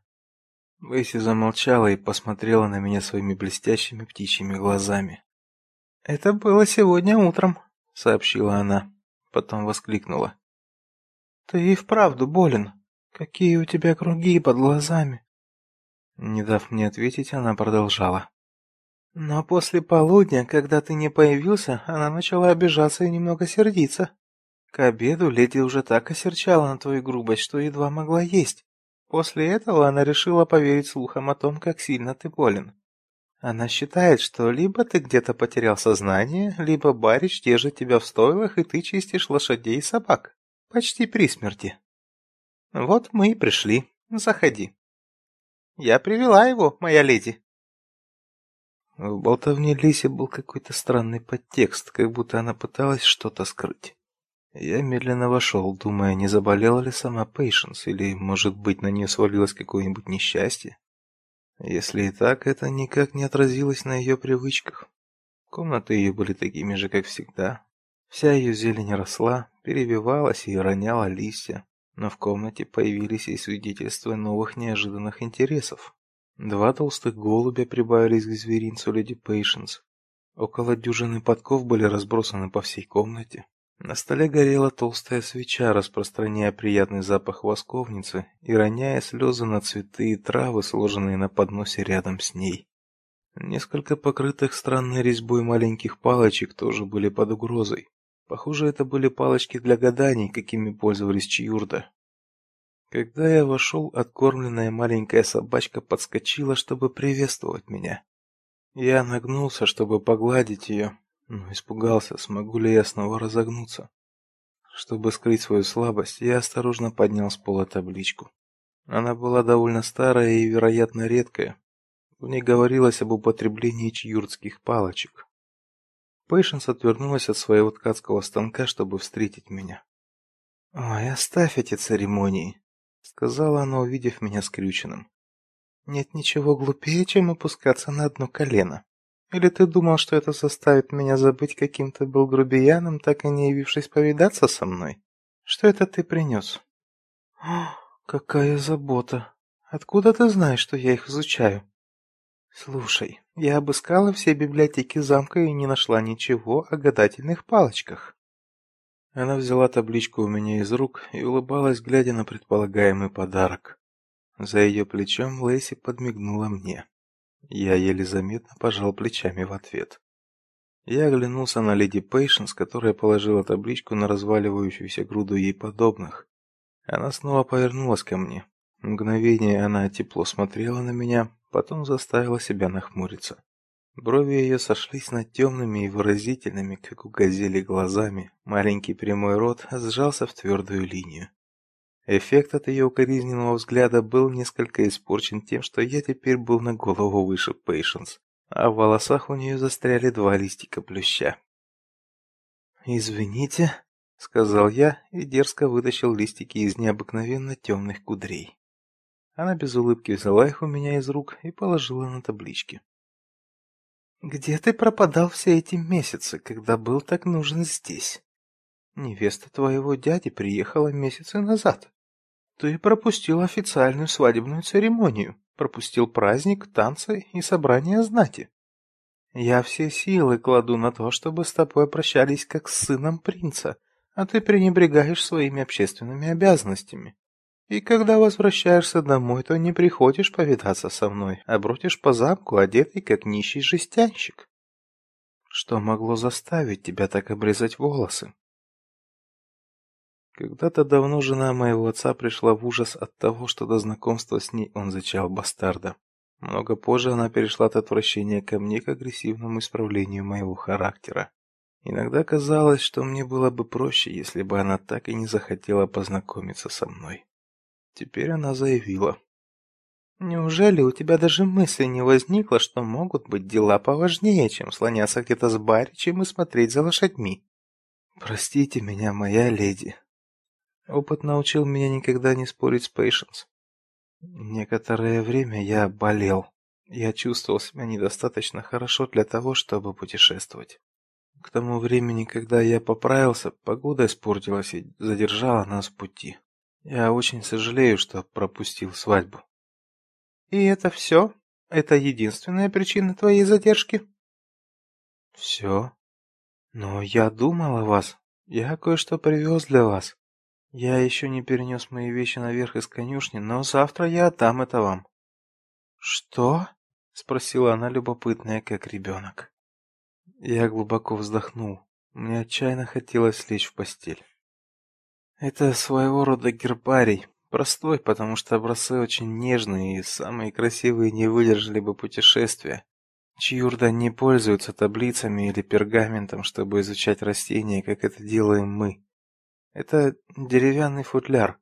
Вэйси замолчала и посмотрела на меня своими блестящими птичьими глазами. Это было сегодня утром, сообщила она, потом воскликнула: ты и вправду болен. Какие у тебя круги под глазами? Не дав мне ответить, она продолжала. Но после полудня, когда ты не появился, она начала обижаться и немного сердиться. К обеду леди уже так осерчала на твою грубость, что едва могла есть. После этого она решила поверить слухам о том, как сильно ты болен. Она считает, что либо ты где-то потерял сознание, либо барич держит тебя в стойлах, и ты чистишь лошадей и собак. Почти при смерти. Вот мы и пришли. Заходи. Я привела его, моя леди. В болтовне Лиси был какой-то странный подтекст, как будто она пыталась что-то скрыть. Я медленно вошел, думая, не заболела ли сама Пейшенс, или, может быть, на нее свалилось какое-нибудь несчастье. Если и так, это никак не отразилось на ее привычках. Комнаты ее были такими же, как всегда, Вся ее зелень росла, перевивалась и роняла листья, но в комнате появились и свидетельства новых неожиданных интересов. Два толстых голубя прибавились к зверинцу леди Пейшенс. Около дюжины подков были разбросаны по всей комнате. На столе горела толстая свеча, распространяя приятный запах восковницы и роняя слезы на цветы и травы, сложенные на подносе рядом с ней. Несколько покрытых странной резьбой маленьких палочек тоже были под угрозой. Похоже, это были палочки для гаданий, какими пользовались чьюрда. Когда я вошел, откормленная маленькая собачка подскочила, чтобы приветствовать меня. Я нагнулся, чтобы погладить ее, но испугался, смогу ли я снова разогнуться. Чтобы скрыть свою слабость, я осторожно поднял с пола табличку. Она была довольно старая и, вероятно, редкая. В ней говорилось об употреблении чьюрдских палочек. Пейшенс отвернулась от своего ткацкого станка, чтобы встретить меня. "Ой, оставь эти церемонии", сказала она, увидев меня скрюченным. "Нет ничего глупее, чем опускаться на одно колено. Или ты думал, что это заставит меня забыть, каким ты был грубияном, так и не явившись повидаться со мной? Что это ты принес?» какая забота! Откуда ты знаешь, что я их изучаю?» «Слушай, я обыскала все библиотеки замка и не нашла ничего о гадательных палочках». Она взяла табличку у меня из рук и улыбалась, глядя на предполагаемый подарок. За ее плечом Лэйси подмигнула мне. Я еле заметно пожал плечами в ответ. Я оглянулся на леди Пейшенс, которая положила табличку на разваливающуюся груду ей подобных. Она снова повернулась ко мне. Мгновение она тепло смотрела на меня, потом заставила себя нахмуриться. Брови ее сошлись над темными и выразительными, как у газели, глазами. Маленький прямой рот сжался в твердую линию. Эффект от ее укоризненного взгляда был несколько испорчен тем, что я теперь был на голову выше Пейшенс, а в волосах у нее застряли два листика плюща. «Извините», — сказал я и дерзко вытащил листики из необыкновенно темных кудрей. Она без улыбки взяла их у меня из рук и положила на таблички. «Где ты пропадал все эти месяцы, когда был так нужен здесь? Невеста твоего дяди приехала месяцы назад. Ты пропустил официальную свадебную церемонию, пропустил праздник, танцы и собрание знати. Я все силы кладу на то, чтобы с тобой прощались как с сыном принца, а ты пренебрегаешь своими общественными обязанностями. И когда возвращаешься домой, то не приходишь повидаться со мной, а бродишь по замку, одетый как нищий жестянщик. Что могло заставить тебя так обрезать волосы? Когда-то давно жена моего отца пришла в ужас от того, что до знакомства с ней он зачал бастарда. Много позже она перешла от отвращения ко мне к агрессивному исправлению моего характера. Иногда казалось, что мне было бы проще, если бы она так и не захотела познакомиться со мной. Теперь она заявила: Неужели у тебя даже мысли не возникло, что могут быть дела поважнее, чем слоняться где-то с баричем и смотреть за лошадьми? Простите меня, моя леди, Опыт научил меня никогда не спорить с Пейшенс. Некоторое время я болел. Я чувствовал себя недостаточно хорошо для того, чтобы путешествовать. К тому времени, когда я поправился, погода испортилась и задержала нас в пути. Я очень сожалею, что пропустил свадьбу. И это все? Это единственная причина твоей задержки? Все. Но я думал о вас. Я кое-что привез для вас. Я еще не перенес мои вещи наверх из конюшни, но завтра я отдам это вам. Что? спросила она любопытная, как ребенок. Я глубоко вздохнул. Мне отчаянно хотелось лечь в постель. Это своего рода гербарий, простой, потому что образцы очень нежные и самые красивые не выдержали бы путешествия. Чьюрда не пользуются таблицами или пергаментом, чтобы изучать растения, как это делаем мы. Это деревянный футляр.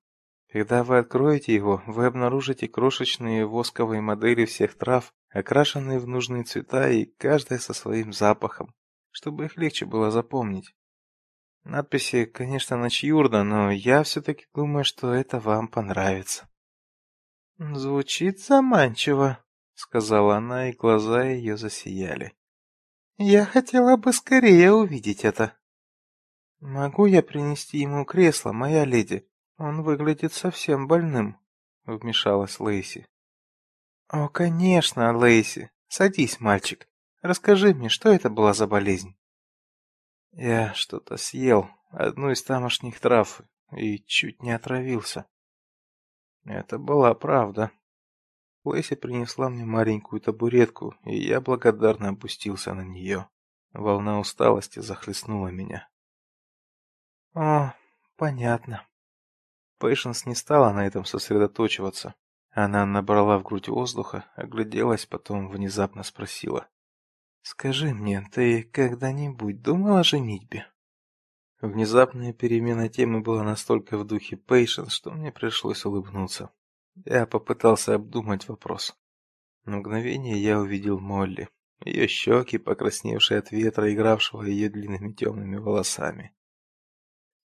Когда вы откроете его, вы обнаружите крошечные восковые модели всех трав, окрашенные в нужные цвета и каждая со своим запахом, чтобы их легче было запомнить. Надписи, конечно, на чьюрда, но я все-таки думаю, что это вам понравится. Звучит заманчиво, сказала она, и глаза ее засияли. Я хотела бы скорее увидеть это. Могу я принести ему кресло, моя леди? Он выглядит совсем больным, вмешалась Лейси. О, конечно, Лейси. Садись, мальчик. Расскажи мне, что это была за болезнь? Я что-то съел, одну из тамошних трав, и чуть не отравился. Это была правда. Лейси принесла мне маленькую табуретку, и я благодарно опустился на нее. Волна усталости захлестнула меня. О, понятно. Пейшенс не стала на этом сосредоточиваться. Она набрала в грудь воздуха, огляделась, потом внезапно спросила: "Скажи мне, ты когда-нибудь думала о женитьбе?" Внезапная перемена темы была настолько в духе Пейшенс, что мне пришлось улыбнуться. Я попытался обдумать вопрос. На мгновение я увидел Молли, ее щеки, покрасневшие от ветра, игравшего ее длинными темными волосами.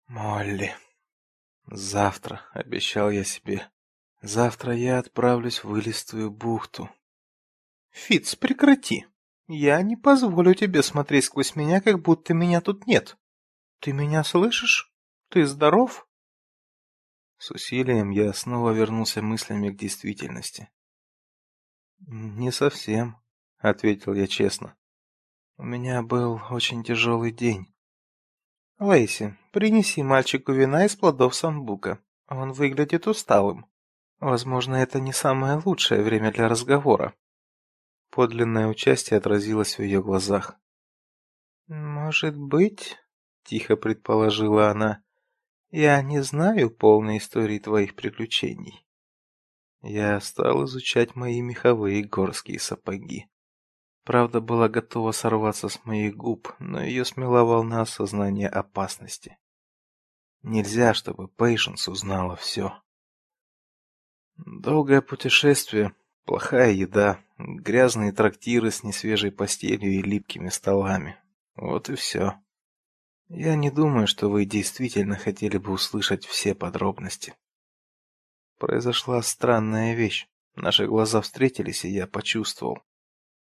Молли. Завтра, обещал я себе. Завтра я отправлюсь в Илистую бухту. Фиц, прекрати. Я не позволю тебе смотреть сквозь меня, как будто меня тут нет. Ты меня слышишь? Ты здоров? С усилием я снова вернулся мыслями к действительности. Не совсем, ответил я честно. У меня был очень тяжелый день. Лейси, принеси мальчику вина из плодов самбука. Он выглядит усталым. Возможно, это не самое лучшее время для разговора. Подлинное участие отразилось в ее глазах. Может быть, тихо предположила она. Я не знаю полной истории твоих приключений. Я стал изучать мои меховые горские сапоги. Правда была готова сорваться с моих губ, но ее смела волна осознания опасности. Нельзя, чтобы Пейшенс узнала все. Долгое путешествие, плохая еда, грязные трактиры с несвежей постелью и липкими столами. Вот и все. Я не думаю, что вы действительно хотели бы услышать все подробности. Произошла странная вещь. Наши глаза встретились, и я почувствовал.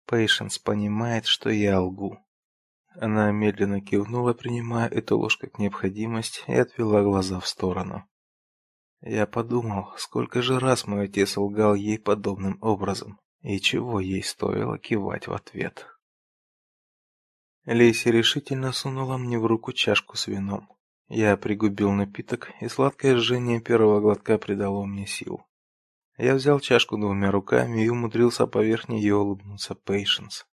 Пейшенс понимает, что я лгу. Она медленно кивнула, принимая эту ложь как необходимость, и отвела глаза в сторону. Я подумал, сколько же раз мой отец лгал ей подобным образом, и чего ей стоило кивать в ответ. Леся решительно сунула мне в руку чашку с вином. Я пригубил напиток, и сладкое жжение первого глотка придало мне сил. Я взял чашку двумя руками и умудрился поверх нее улыбнуться Пейшенс.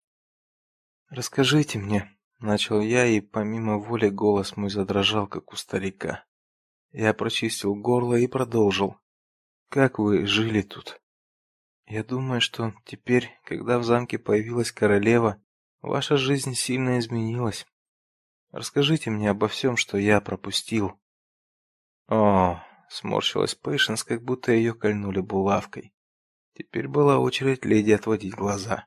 «Расскажите мне», — начал я, и помимо воли голос мой задрожал, как у старика. Я прочистил горло и продолжил. Как вы жили тут? Я думаю, что теперь, когда в замке появилась королева, ваша жизнь сильно изменилась. Расскажите мне обо всем, что я пропустил. О, сморщилась Пейшенс, как будто ее кольнули булавкой. Теперь была очередь леди отводить глаза.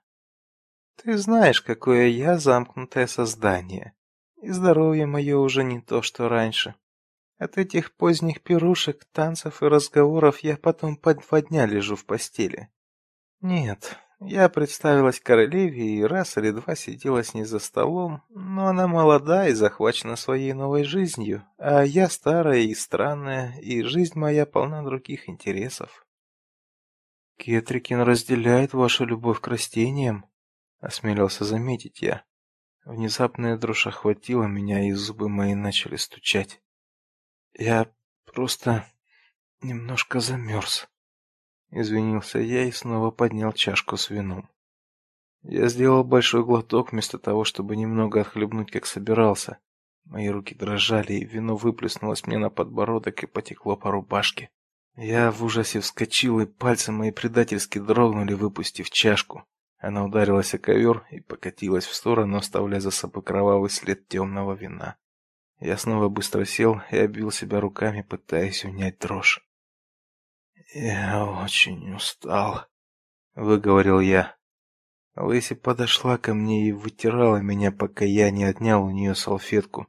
Ты знаешь, какое я замкнутое создание. И здоровье мое уже не то, что раньше. От этих поздних пирушек, танцев и разговоров я потом по два дня лежу в постели. Нет, я представилась королеве и раз или два сидела с ней за столом, но она молода и захвачена своей новой жизнью, а я старая и странная, и жизнь моя полна других интересов. Кетрикин разделяет вашу любовь к растениям, осмелился заметить я. Внезапная дрожь охватила меня, и зубы мои начали стучать. Я просто немножко замерз. Извинился я и снова поднял чашку с вином. Я сделал большой глоток вместо того, чтобы немного отхлебнуть, как собирался. Мои руки дрожали, и вино выплеснулось мне на подбородок и потекло по рубашке. Я в ужасе вскочил, и пальцы мои предательски дрогнули, выпустив чашку. Она ударилась о ковер и покатилась в сторону, оставляя за собой кровавый след темного вина. Я снова быстро сел и обвил себя руками, пытаясь унять дрожь. «Я очень устал», — выговорил я. Лэйси подошла ко мне и вытирала меня, пока я не отнял у нее салфетку.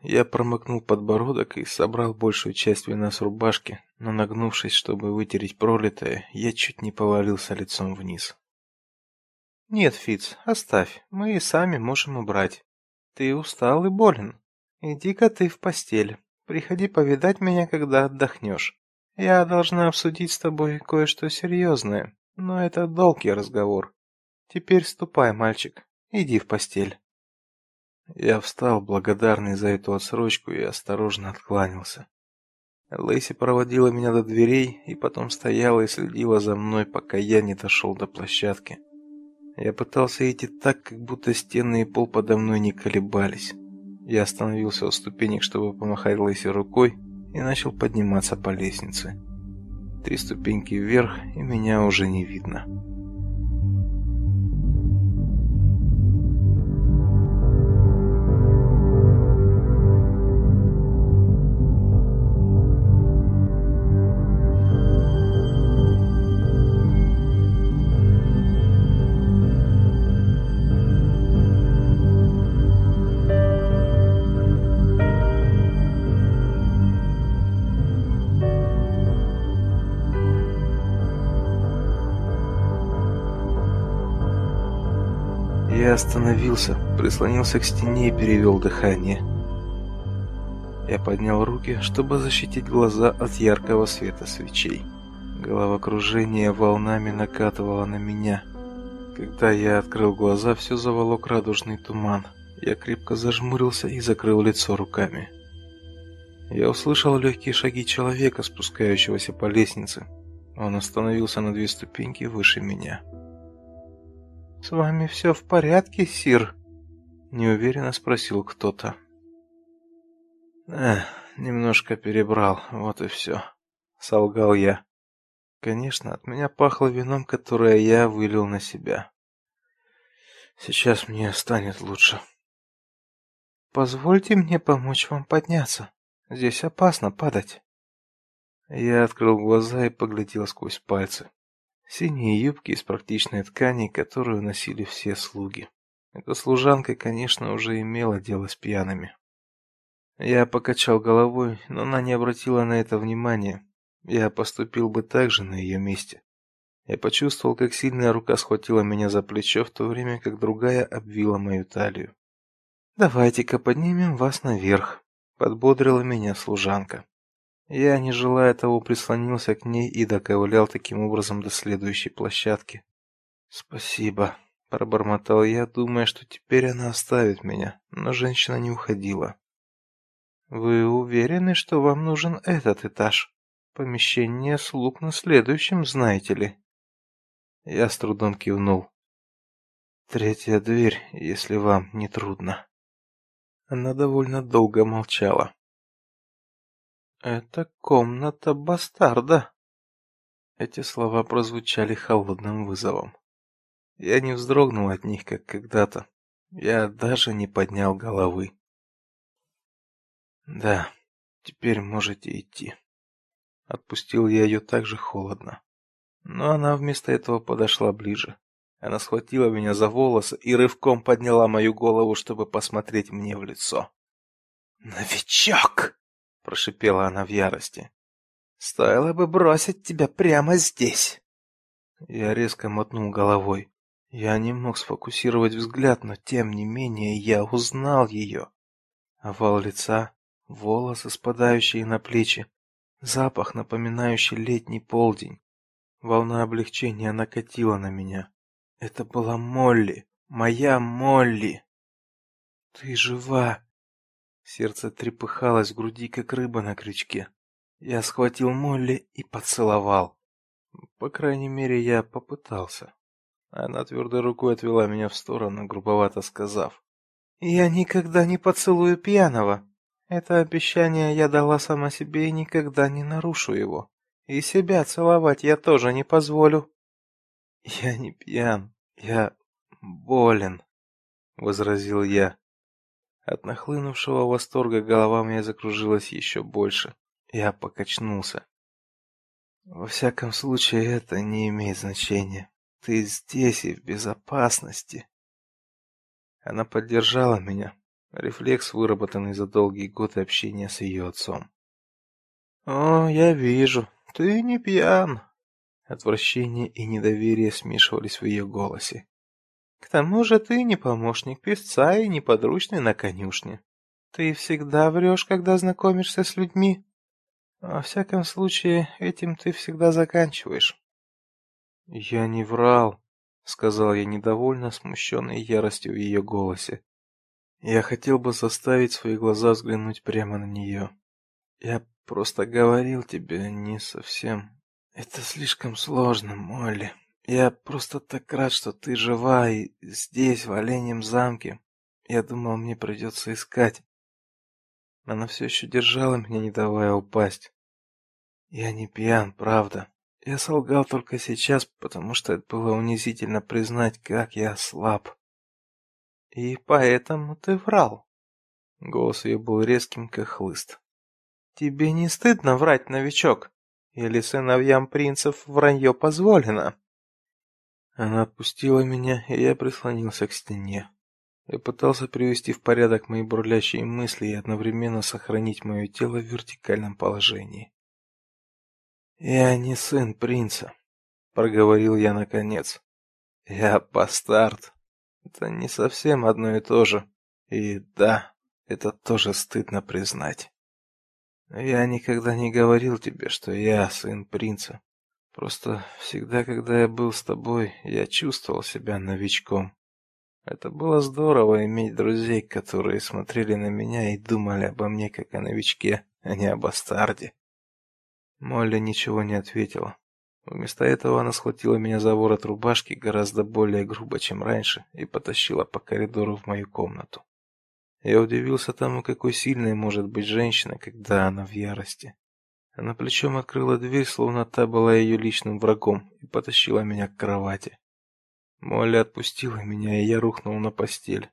Я промокнул подбородок и собрал большую часть вина с рубашки, но нагнувшись, чтобы вытереть пролитое, я чуть не повалился лицом вниз. «Нет, Фиц, оставь, мы и сами можем убрать. Ты устал и болен», Иди-ка ты в постель. Приходи повидать меня, когда отдохнешь. Я должна обсудить с тобой кое-что серьезное, но это долгий разговор. Теперь ступай, мальчик. Иди в постель. Я встал, благодарный за эту отсрочку, и осторожно откланялся. Лейси проводила меня до дверей и потом стояла и следила за мной, пока я не дошел до площадки. Я пытался идти так, как будто стены и пол подо мной не колебались. Я остановился у ступенек, чтобы помахать Лэйси рукой, и начал подниматься по лестнице. Три ступеньки вверх, и меня уже не видно. Остановился, прислонился к стене и перевел дыхание. Я поднял руки, чтобы защитить глаза от яркого света свечей. Головокружение волнами накатывало на меня. Когда я открыл глаза, все заволок радужный туман. Я крепко зажмурился и закрыл лицо руками. Я услышал легкие шаги человека, спускающегося по лестнице. Он остановился на две ступеньки выше меня. «С вами все в порядке, сир?» Неуверенно спросил кто-то. «Эх, немножко перебрал, вот и все», — солгал я. Конечно, от меня пахло вином, которое я вылил на себя. Сейчас мне станет лучше. Позвольте мне помочь вам подняться. Здесь опасно падать. Я открыл глаза и поглядел сквозь пальцы. Синие юбки из практичной ткани, которую носили все слуги. Эта служанка, конечно, уже имела дело с пьяными. Я покачал головой, но она не обратила на это внимания. Я поступил бы так же на ее месте. Я почувствовал, как сильная рука схватила меня за плечо, в то время как другая обвила мою талию. Давайте-ка поднимем вас наверх, подбодрила меня служанка. Я, не желая того, прислонился к ней и доковылял таким образом до следующей площадки. Спасибо, пробормотал я, думая, что теперь она оставит меня, но женщина не уходила. Вы уверены, что вам нужен этот этаж? Помещение слуг на следующем, знаете ли? Я с трудом кивнул. Третья дверь, если вам не трудно. Она довольно долго молчала. Это комната бастарда. Эти слова прозвучали холодным вызовом. Я не вздрогнул от них, как когда-то. Я даже не поднял головы. Да, теперь можете идти. Отпустил я ее так же холодно. Но она вместо этого подошла ближе. Она схватила меня за волосы и рывком подняла мою голову, чтобы посмотреть мне в лицо. "Новичок", прошипела она в ярости. "Стоило бы бросить тебя прямо здесь". Я резко мотнул головой. Я не мог сфокусировать взгляд, но тем не менее я узнал ее. Овал лица, волосы, спадающие на плечи, запах, напоминающий летний полдень. Волна облегчения накатила на меня. Это была Молли, моя Молли. Ты жива. Сердце трепыхалось в груди, как рыба на крючке. Я схватил Молли и поцеловал. По крайней мере, я попытался. Она твердой рукой отвела меня в сторону, грубовато сказав: "Я никогда не поцелую пьяного. Это обещание я дала сама себе и никогда не нарушу его. И себя целовать я тоже не позволю". Я не пьян, я болен, возразил я. От нахлынувшего восторга голова моя закружилась еще больше. Я покачнулся. Во всяком случае, это не имеет значения. Ты здесь и в безопасности. Она поддержала меня. Рефлекс, выработанный за долгие годы общения с ее отцом. О, я вижу, ты не пьян, Отвращение и недоверие смешивались в ее голосе. К тому же ты не помощник певца и не подручный на конюшне. Ты всегда врешь, когда знакомишься с людьми. Во всяком случае, этим ты всегда заканчиваешь. Я не врал, сказал я недовольно, смущенный яростью в ее голосе. Я хотел бы заставить свои глаза взглянуть прямо на нее. Я просто говорил тебе не совсем это слишком сложно, Молли. Я просто так рад, что ты жива и здесь, в Оленьем замке. Я думал, мне придется искать. Она все еще держала меня, не давая упасть. Я не пьян, правда. Я солгал только сейчас, потому что это было унизительно признать, как я слаб. И поэтому ты врал. Голос ее был резким, как хлыст. Тебе не стыдно врать, новичок? Или сыновьям принцев вранье позволено? Она отпустила меня, и я прислонился к стене. Я пытался привести в порядок мои бурлящие мысли и одновременно сохранить мое тело в вертикальном положении. Я не сын принца, проговорил я наконец. Я бастард. Это не совсем одно и то же. И да, это тоже стыдно признать. Я никогда не говорил тебе, что я сын принца. Просто всегда, когда я был с тобой, я чувствовал себя новичком. Это было здорово иметь друзей, которые смотрели на меня и думали обо мне как о новичке, а не о бастарде. Молли ничего не ответила. Вместо этого она схватила меня за ворот рубашки гораздо более грубо, чем раньше, и потащила по коридору в мою комнату. Я удивился тому, какой сильной может быть женщина, когда она в ярости. Она плечом открыла дверь, словно та была ее личным врагом, и потащила меня к кровати. Молли отпустила меня, и я рухнул на постель.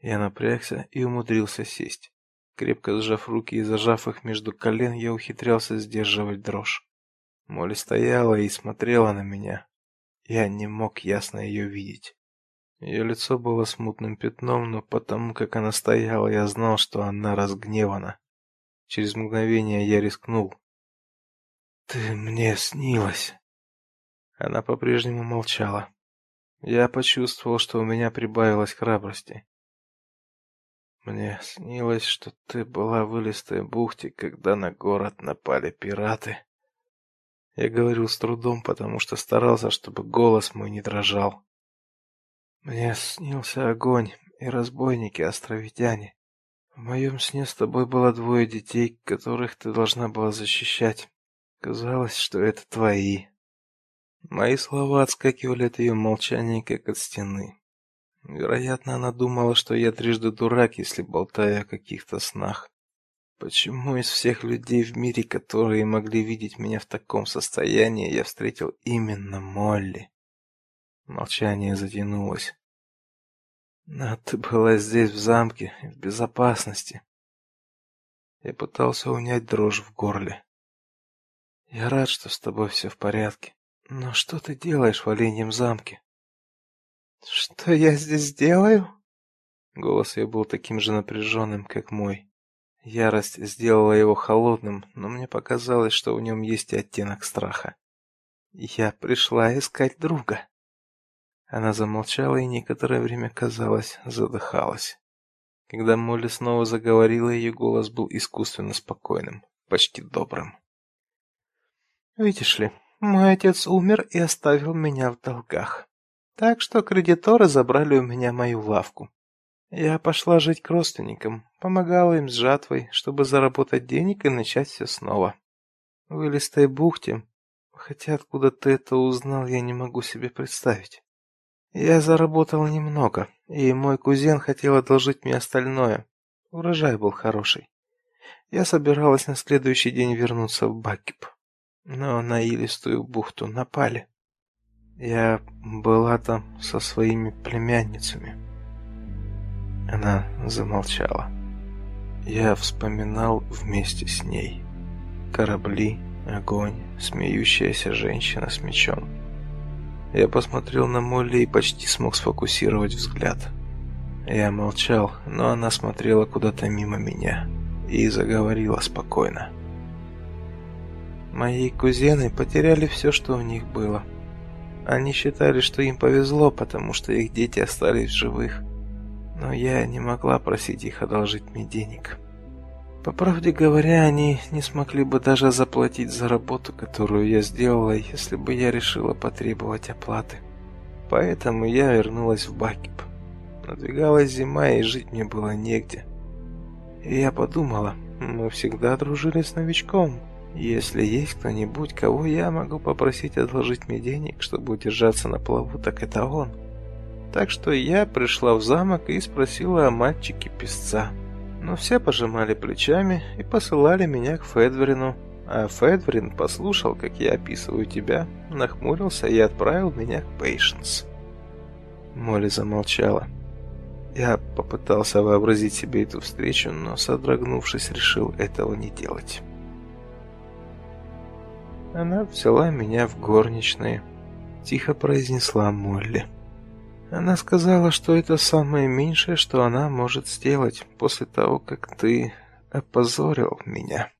Я напрягся и умудрился сесть. Крепко сжав руки и зажав их между колен, я ухитрялся сдерживать дрожь. Молли стояла и смотрела на меня. Я не мог ясно ее видеть. Ее лицо было смутным пятном, но потому как она стояла, я знал, что она разгневана. Через мгновение я рискнул. Ты мне снилась. Она по-прежнему молчала. Я почувствовал, что у меня прибавилось храбрости. Мне снилось, что ты была в Илистой бухте, когда на город напали пираты. Я говорил с трудом, потому что старался, чтобы голос мой не дрожал. Мне снился огонь и разбойники-островитяне. В моем сне с тобой было двое детей, которых ты должна была защищать. Казалось, что это твои. Мои слова отскакивали от ее молчания, как от стены. Вероятно, она думала, что я трижды дурак, если болтаю о каких-то снах. Почему из всех людей в мире, которые могли видеть меня в таком состоянии, я встретил именно Молли? Молчание затянулось. Но ты была здесь в замке, в безопасности. Я пытался унять дрожь в горле. Я рад, что с тобой все в порядке. Но что ты делаешь в Оленьем замке? Что я здесь делаю? Голос ее был таким же напряженным, как мой. Ярость сделала его холодным, но мне показалось, что в нем есть и оттенок страха. Я пришла искать друга. Она замолчала и некоторое время, казалось, задыхалась. Когда Молли снова заговорила, ее голос был искусственно спокойным, почти добрым. Видишь ли, мой отец умер и оставил меня в долгах. Так что кредиторы забрали у меня мою лавку. Я пошла жить к родственникам, помогала им с жатвой, чтобы заработать денег и начать все снова. В Илистой бухте, хотя откуда ты это узнал, я не могу себе представить. Я заработал немного, и мой кузен хотел одолжить мне остальное. Урожай был хороший. Я собиралась на следующий день вернуться в Бакип, но на Илистую бухту напали. Я была там со своими племянницами. Она замолчала. Я вспоминал вместе с ней. Корабли, огонь, смеющаяся женщина с мечом. Я посмотрел на Молли и почти смог сфокусировать взгляд. Я молчал, но она смотрела куда-то мимо меня и заговорила спокойно. Мои кузены потеряли все, что у них было. Они считали, что им повезло, потому что их дети остались живых но я не могла просить их одолжить мне денег. По правде говоря, они не смогли бы даже заплатить за работу, которую я сделала, если бы я решила потребовать оплаты. Поэтому я вернулась в Бакип. Надвигалась зима, и жить мне было негде. И я подумала, мы всегда дружили с новичком. Если есть кто-нибудь, кого я могу попросить одолжить мне денег, чтобы удержаться на плаву, так это он. Так что я пришла в замок и спросила о мальчике песца. Но все пожимали плечами и посылали меня к Федверину. А Федверин послушал, как я описываю тебя, нахмурился и отправил меня к Пейшенс. Молли замолчала. Я попытался вообразить себе эту встречу, но, содрогнувшись, решил этого не делать. Она взяла меня в горничные, тихо произнесла Молли. Она сказала, что это самое меньшее, что она может сделать после того, как ты опозорил меня.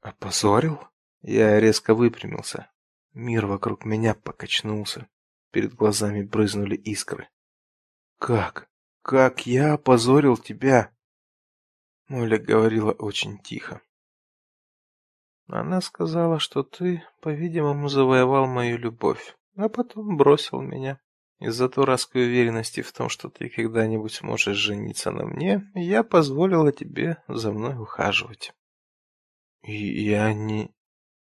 Опозорил? Я резко выпрямился. Мир вокруг меня покачнулся. Перед глазами брызнули искры. Как? Как я опозорил тебя? Молли говорила очень тихо. Она сказала, что ты, по-видимому, завоевал мою любовь, а потом бросил меня. Из-за дурацкой уверенности в том, что ты когда-нибудь сможешь жениться на мне, я позволила тебе за мной ухаживать. И я не...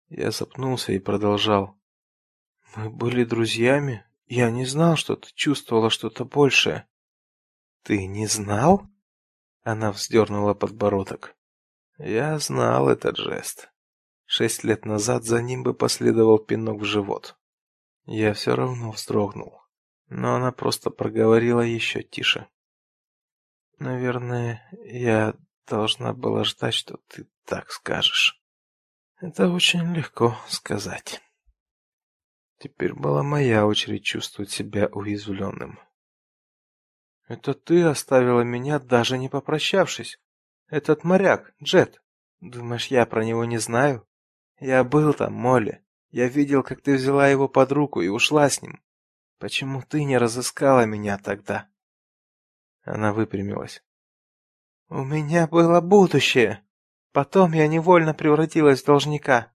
Я запнулся и продолжал. Мы были друзьями. Я не знал, что ты чувствовала что-то большее. Ты не знал? Она вздернула подбородок. Я знал этот жест. Шесть лет назад за ним бы последовал пинок в живот. Я все равно вздрогнул, но она просто проговорила еще тише. Наверное, я должна была ждать, что ты так скажешь. Это очень легко сказать. Теперь была моя очередь чувствовать себя уязвленным. Это ты оставила меня, даже не попрощавшись. Этот моряк, Джет. Думаешь, я про него не знаю? Я был там, Молли. Я видел, как ты взяла его под руку и ушла с ним. Почему ты не разыскала меня тогда? Она выпрямилась. У меня было будущее. Потом я невольно превратилась в должника.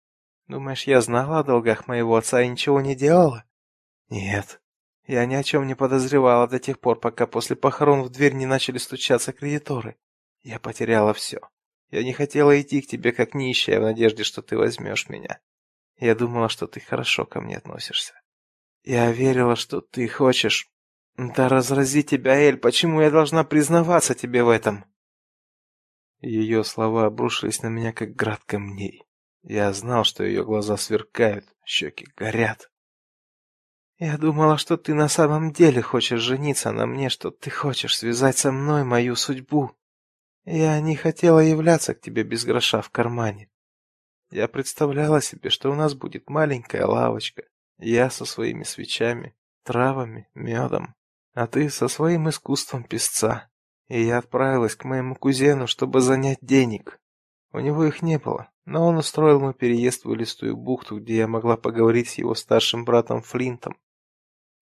Думаешь, я знала о долгах моего отца и ничего не делала? Нет. Я ни о чем не подозревала до тех пор, пока после похорон в дверь не начали стучаться кредиторы. Я потеряла все. Я не хотела идти к тебе как нищая в надежде, что ты возьмешь меня. Я думала, что ты хорошо ко мне относишься. Я верила, что ты хочешь. Да разрази тебя, Эль, почему я должна признаваться тебе в этом? Ее слова обрушились на меня, как град камней. Я знал, что ее глаза сверкают, щеки горят. Я думала, что ты на самом деле хочешь жениться на мне, что ты хочешь связать со мной мою судьбу. Я не хотела являться к тебе без гроша в кармане. Я представляла себе, что у нас будет маленькая лавочка, я со своими свечами, травами, медом, а ты со своим искусством писца. И я отправилась к моему кузену, чтобы занять денег. У него их не было, но он устроил мой переезд в Илистую бухту, где я могла поговорить с его старшим братом Флинтом.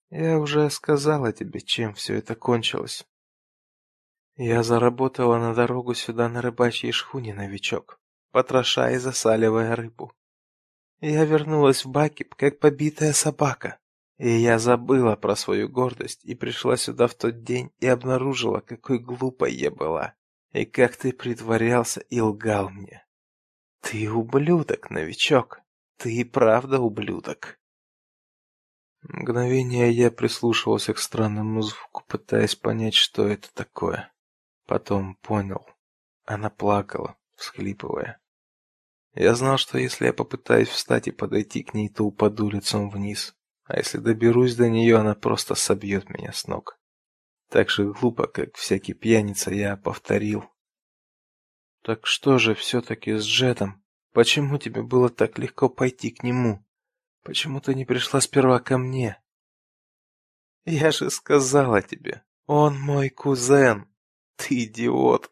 Я уже сказала тебе, чем все это кончилось. Я заработала на дорогу сюда на рыбачьей шхуне, новичок, потроша и засаливая рыбу. Я вернулась в Бакип, как побитая собака. И я забыла про свою гордость и пришла сюда в тот день и обнаружила, какой глупой я была. И как ты притворялся и лгал мне. Ты ублюдок, новичок. Ты и правда ублюдок. Мгновение я прислушивался к странному звуку, пытаясь понять, что это такое. Потом понял. Она плакала, всхлипывая. Я знал, что если я попытаюсь встать и подойти к ней, то упаду лицом вниз. А если доберусь до нее, она просто собьет меня с ног. Так же глупо, как всякий пьяница, я повторил. Так что же все-таки с Джетом? Почему тебе было так легко пойти к нему? Почему ты не пришла сперва ко мне? Я же сказала тебе, он мой кузен. Ты идиот.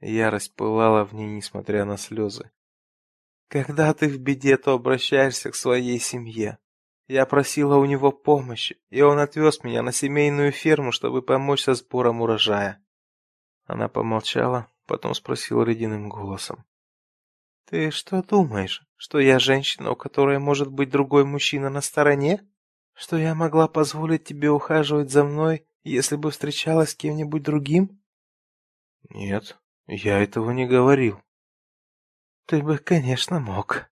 Ярость пылала в ней, несмотря на слезы. Когда ты в беде, то обращаешься к своей семье. Я просила у него помощи, и он отвез меня на семейную ферму, чтобы помочь со сбором урожая. Она помолчала, потом спросила ледяным голосом: ты что думаешь, что я женщина, у которой может быть другой мужчина на стороне? Что я могла позволить тебе ухаживать за мной, если бы встречалась с кем-нибудь другим? Нет, я этого не говорил. Ты бы, конечно, мог.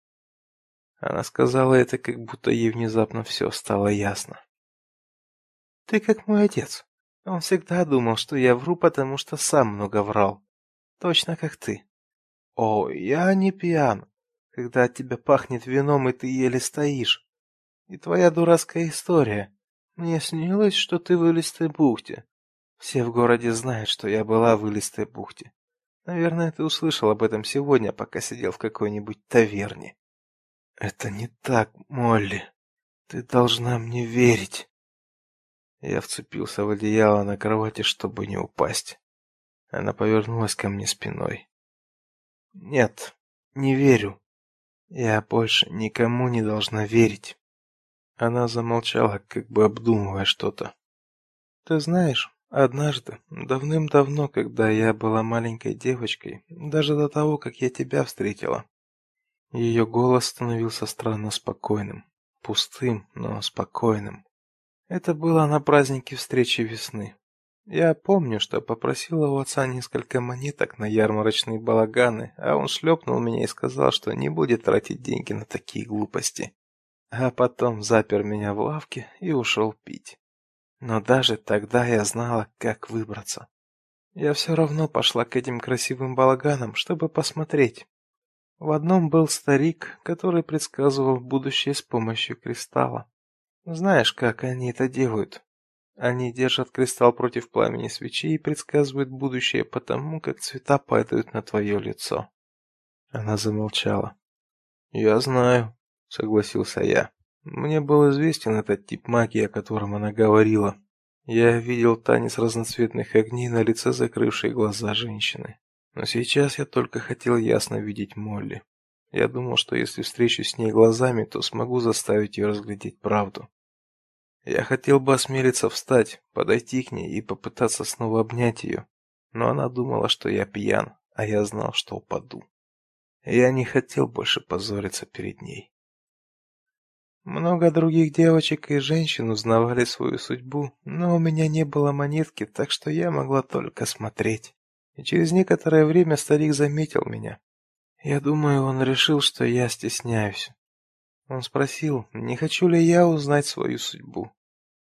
Она сказала это, как будто ей внезапно все стало ясно. Ты как мой отец. Он всегда думал, что я вру, потому что сам много врал. Точно как ты. О, я не пьян, когда от тебя пахнет вином и ты еле стоишь. И твоя дурацкая история. Мне снилось, что ты в Илистой бухте. Все в городе знают, что я была в Илистой бухте. Наверное, ты услышал об этом сегодня, пока сидел в какой-нибудь таверне. Это не так, Молли. Ты должна мне верить. Я вцепился в одеяло на кровати, чтобы не упасть. Она повернулась ко мне спиной. Нет, не верю. Я больше никому не должна верить. Она замолчала, как бы обдумывая что-то. Ты знаешь, однажды, давным-давно, когда я была маленькой девочкой, даже до того, как я тебя встретила, ее голос становился странно спокойным, пустым, но спокойным. Это было на празднике встречи весны. Я помню, что попросила у отца несколько монеток на ярмарочные балаганы, а он шлепнул меня и сказал, что не будет тратить деньги на такие глупости. А потом запер меня в лавке и ушел пить. Но даже тогда я знала, как выбраться. Я все равно пошла к этим красивым балаганам, чтобы посмотреть. В одном был старик, который предсказывал будущее с помощью кристалла. Знаешь, как они это делают? Они держат кристалл против пламени свечи и предсказывают будущее потому, как цвета падают на твое лицо. Она замолчала. Я знаю, согласился я. Мне был известен этот тип магии, о котором она говорила. Я видел танец разноцветных огней на лице закрывшей глаза женщины. Но сейчас я только хотел ясно видеть Молли. Я думал, что если встречусь с ней глазами, то смогу заставить ее разглядеть правду. Я хотел бы осмелиться встать, подойти к ней и попытаться снова обнять ее, но она думала, что я пьян, а я знал, что упаду. Я не хотел больше позориться перед ней. Много других девочек и женщин узнавали свою судьбу, но у меня не было монетки, так что я могла только смотреть. И через некоторое время старик заметил меня. Я думаю, он решил, что я стесняюсь. Он спросил, не хочу ли я узнать свою судьбу.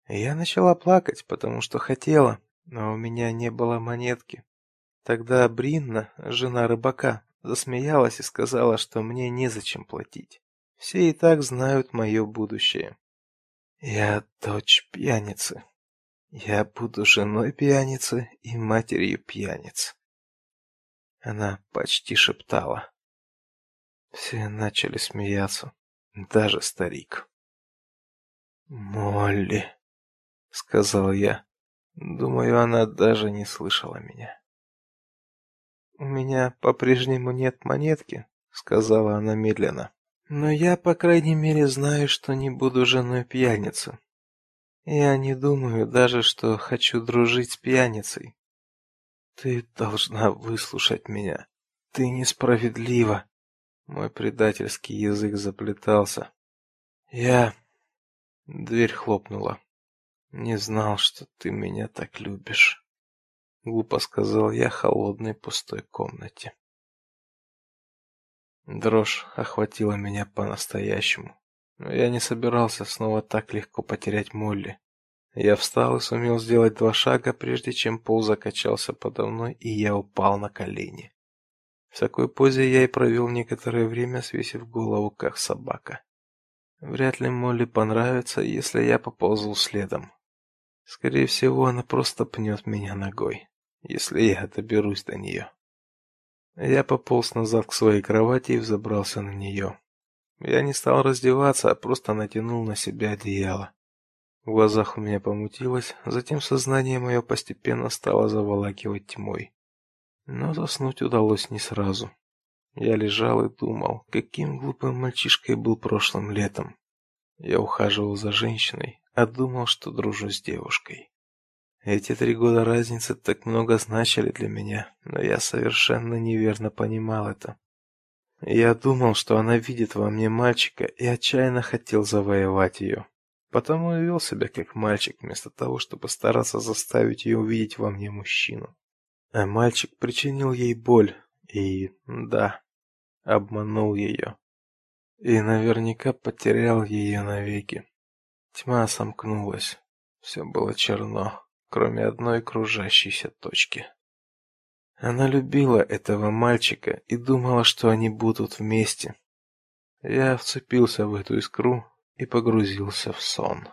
Я начала плакать, потому что хотела, но у меня не было монетки. Тогда Бринна, жена рыбака, засмеялась и сказала, что мне незачем платить. Все и так знают мое будущее. Я дочь пьяницы. Я буду женой пьяницы и матерью пьяниц. Она почти шептала. Все начали смеяться, даже старик. Молли сказал я. Думаю, она даже не слышала меня. У меня по-прежнему нет монетки, сказала она медленно. Но я, по крайней мере, знаю, что не буду женой пьяницы. Я не думаю даже, что хочу дружить с пьяницей. Ты должна выслушать меня. Ты несправедлива. Мой предательский язык заплетался. Я Дверь хлопнула. Не знал, что ты меня так любишь, глупо сказал я холодной пустой комнате. Дрожь охватила меня по-настоящему. Но я не собирался снова так легко потерять Молли. Я встал и сумел сделать два шага, прежде чем пол закачался подо мной, и я упал на колени. В такой позе я и провел некоторое время, свесив голову, как собака. Вряд ли Молли понравится, если я поползу следом. Скорее всего, она просто пнет меня ногой, если я доберусь до нее. Я пополз назад к своей кровати и взобрался на нее. Я не стал раздеваться, а просто натянул на себя одеяло. В глазах у меня помутилось, затем сознание мое постепенно стало заволакивать тьмой. Но заснуть удалось не сразу. Я лежал и думал, каким глупым мальчишкой был прошлым летом. Я ухаживал за женщиной, а думал, что дружу с девушкой. Эти три года разницы так много значили для меня, но я совершенно неверно понимал это. Я думал, что она видит во мне мальчика и отчаянно хотел завоевать ее. Потому и вел себя как мальчик, вместо того, чтобы стараться заставить ее увидеть во мне мужчину. А мальчик причинил ей боль и, да, обманул ее. И наверняка потерял ее навеки. Тьма сомкнулась. Все было черно, кроме одной кружащейся точки. Она любила этого мальчика и думала, что они будут вместе. Я вцепился в эту искру и погрузился в сон.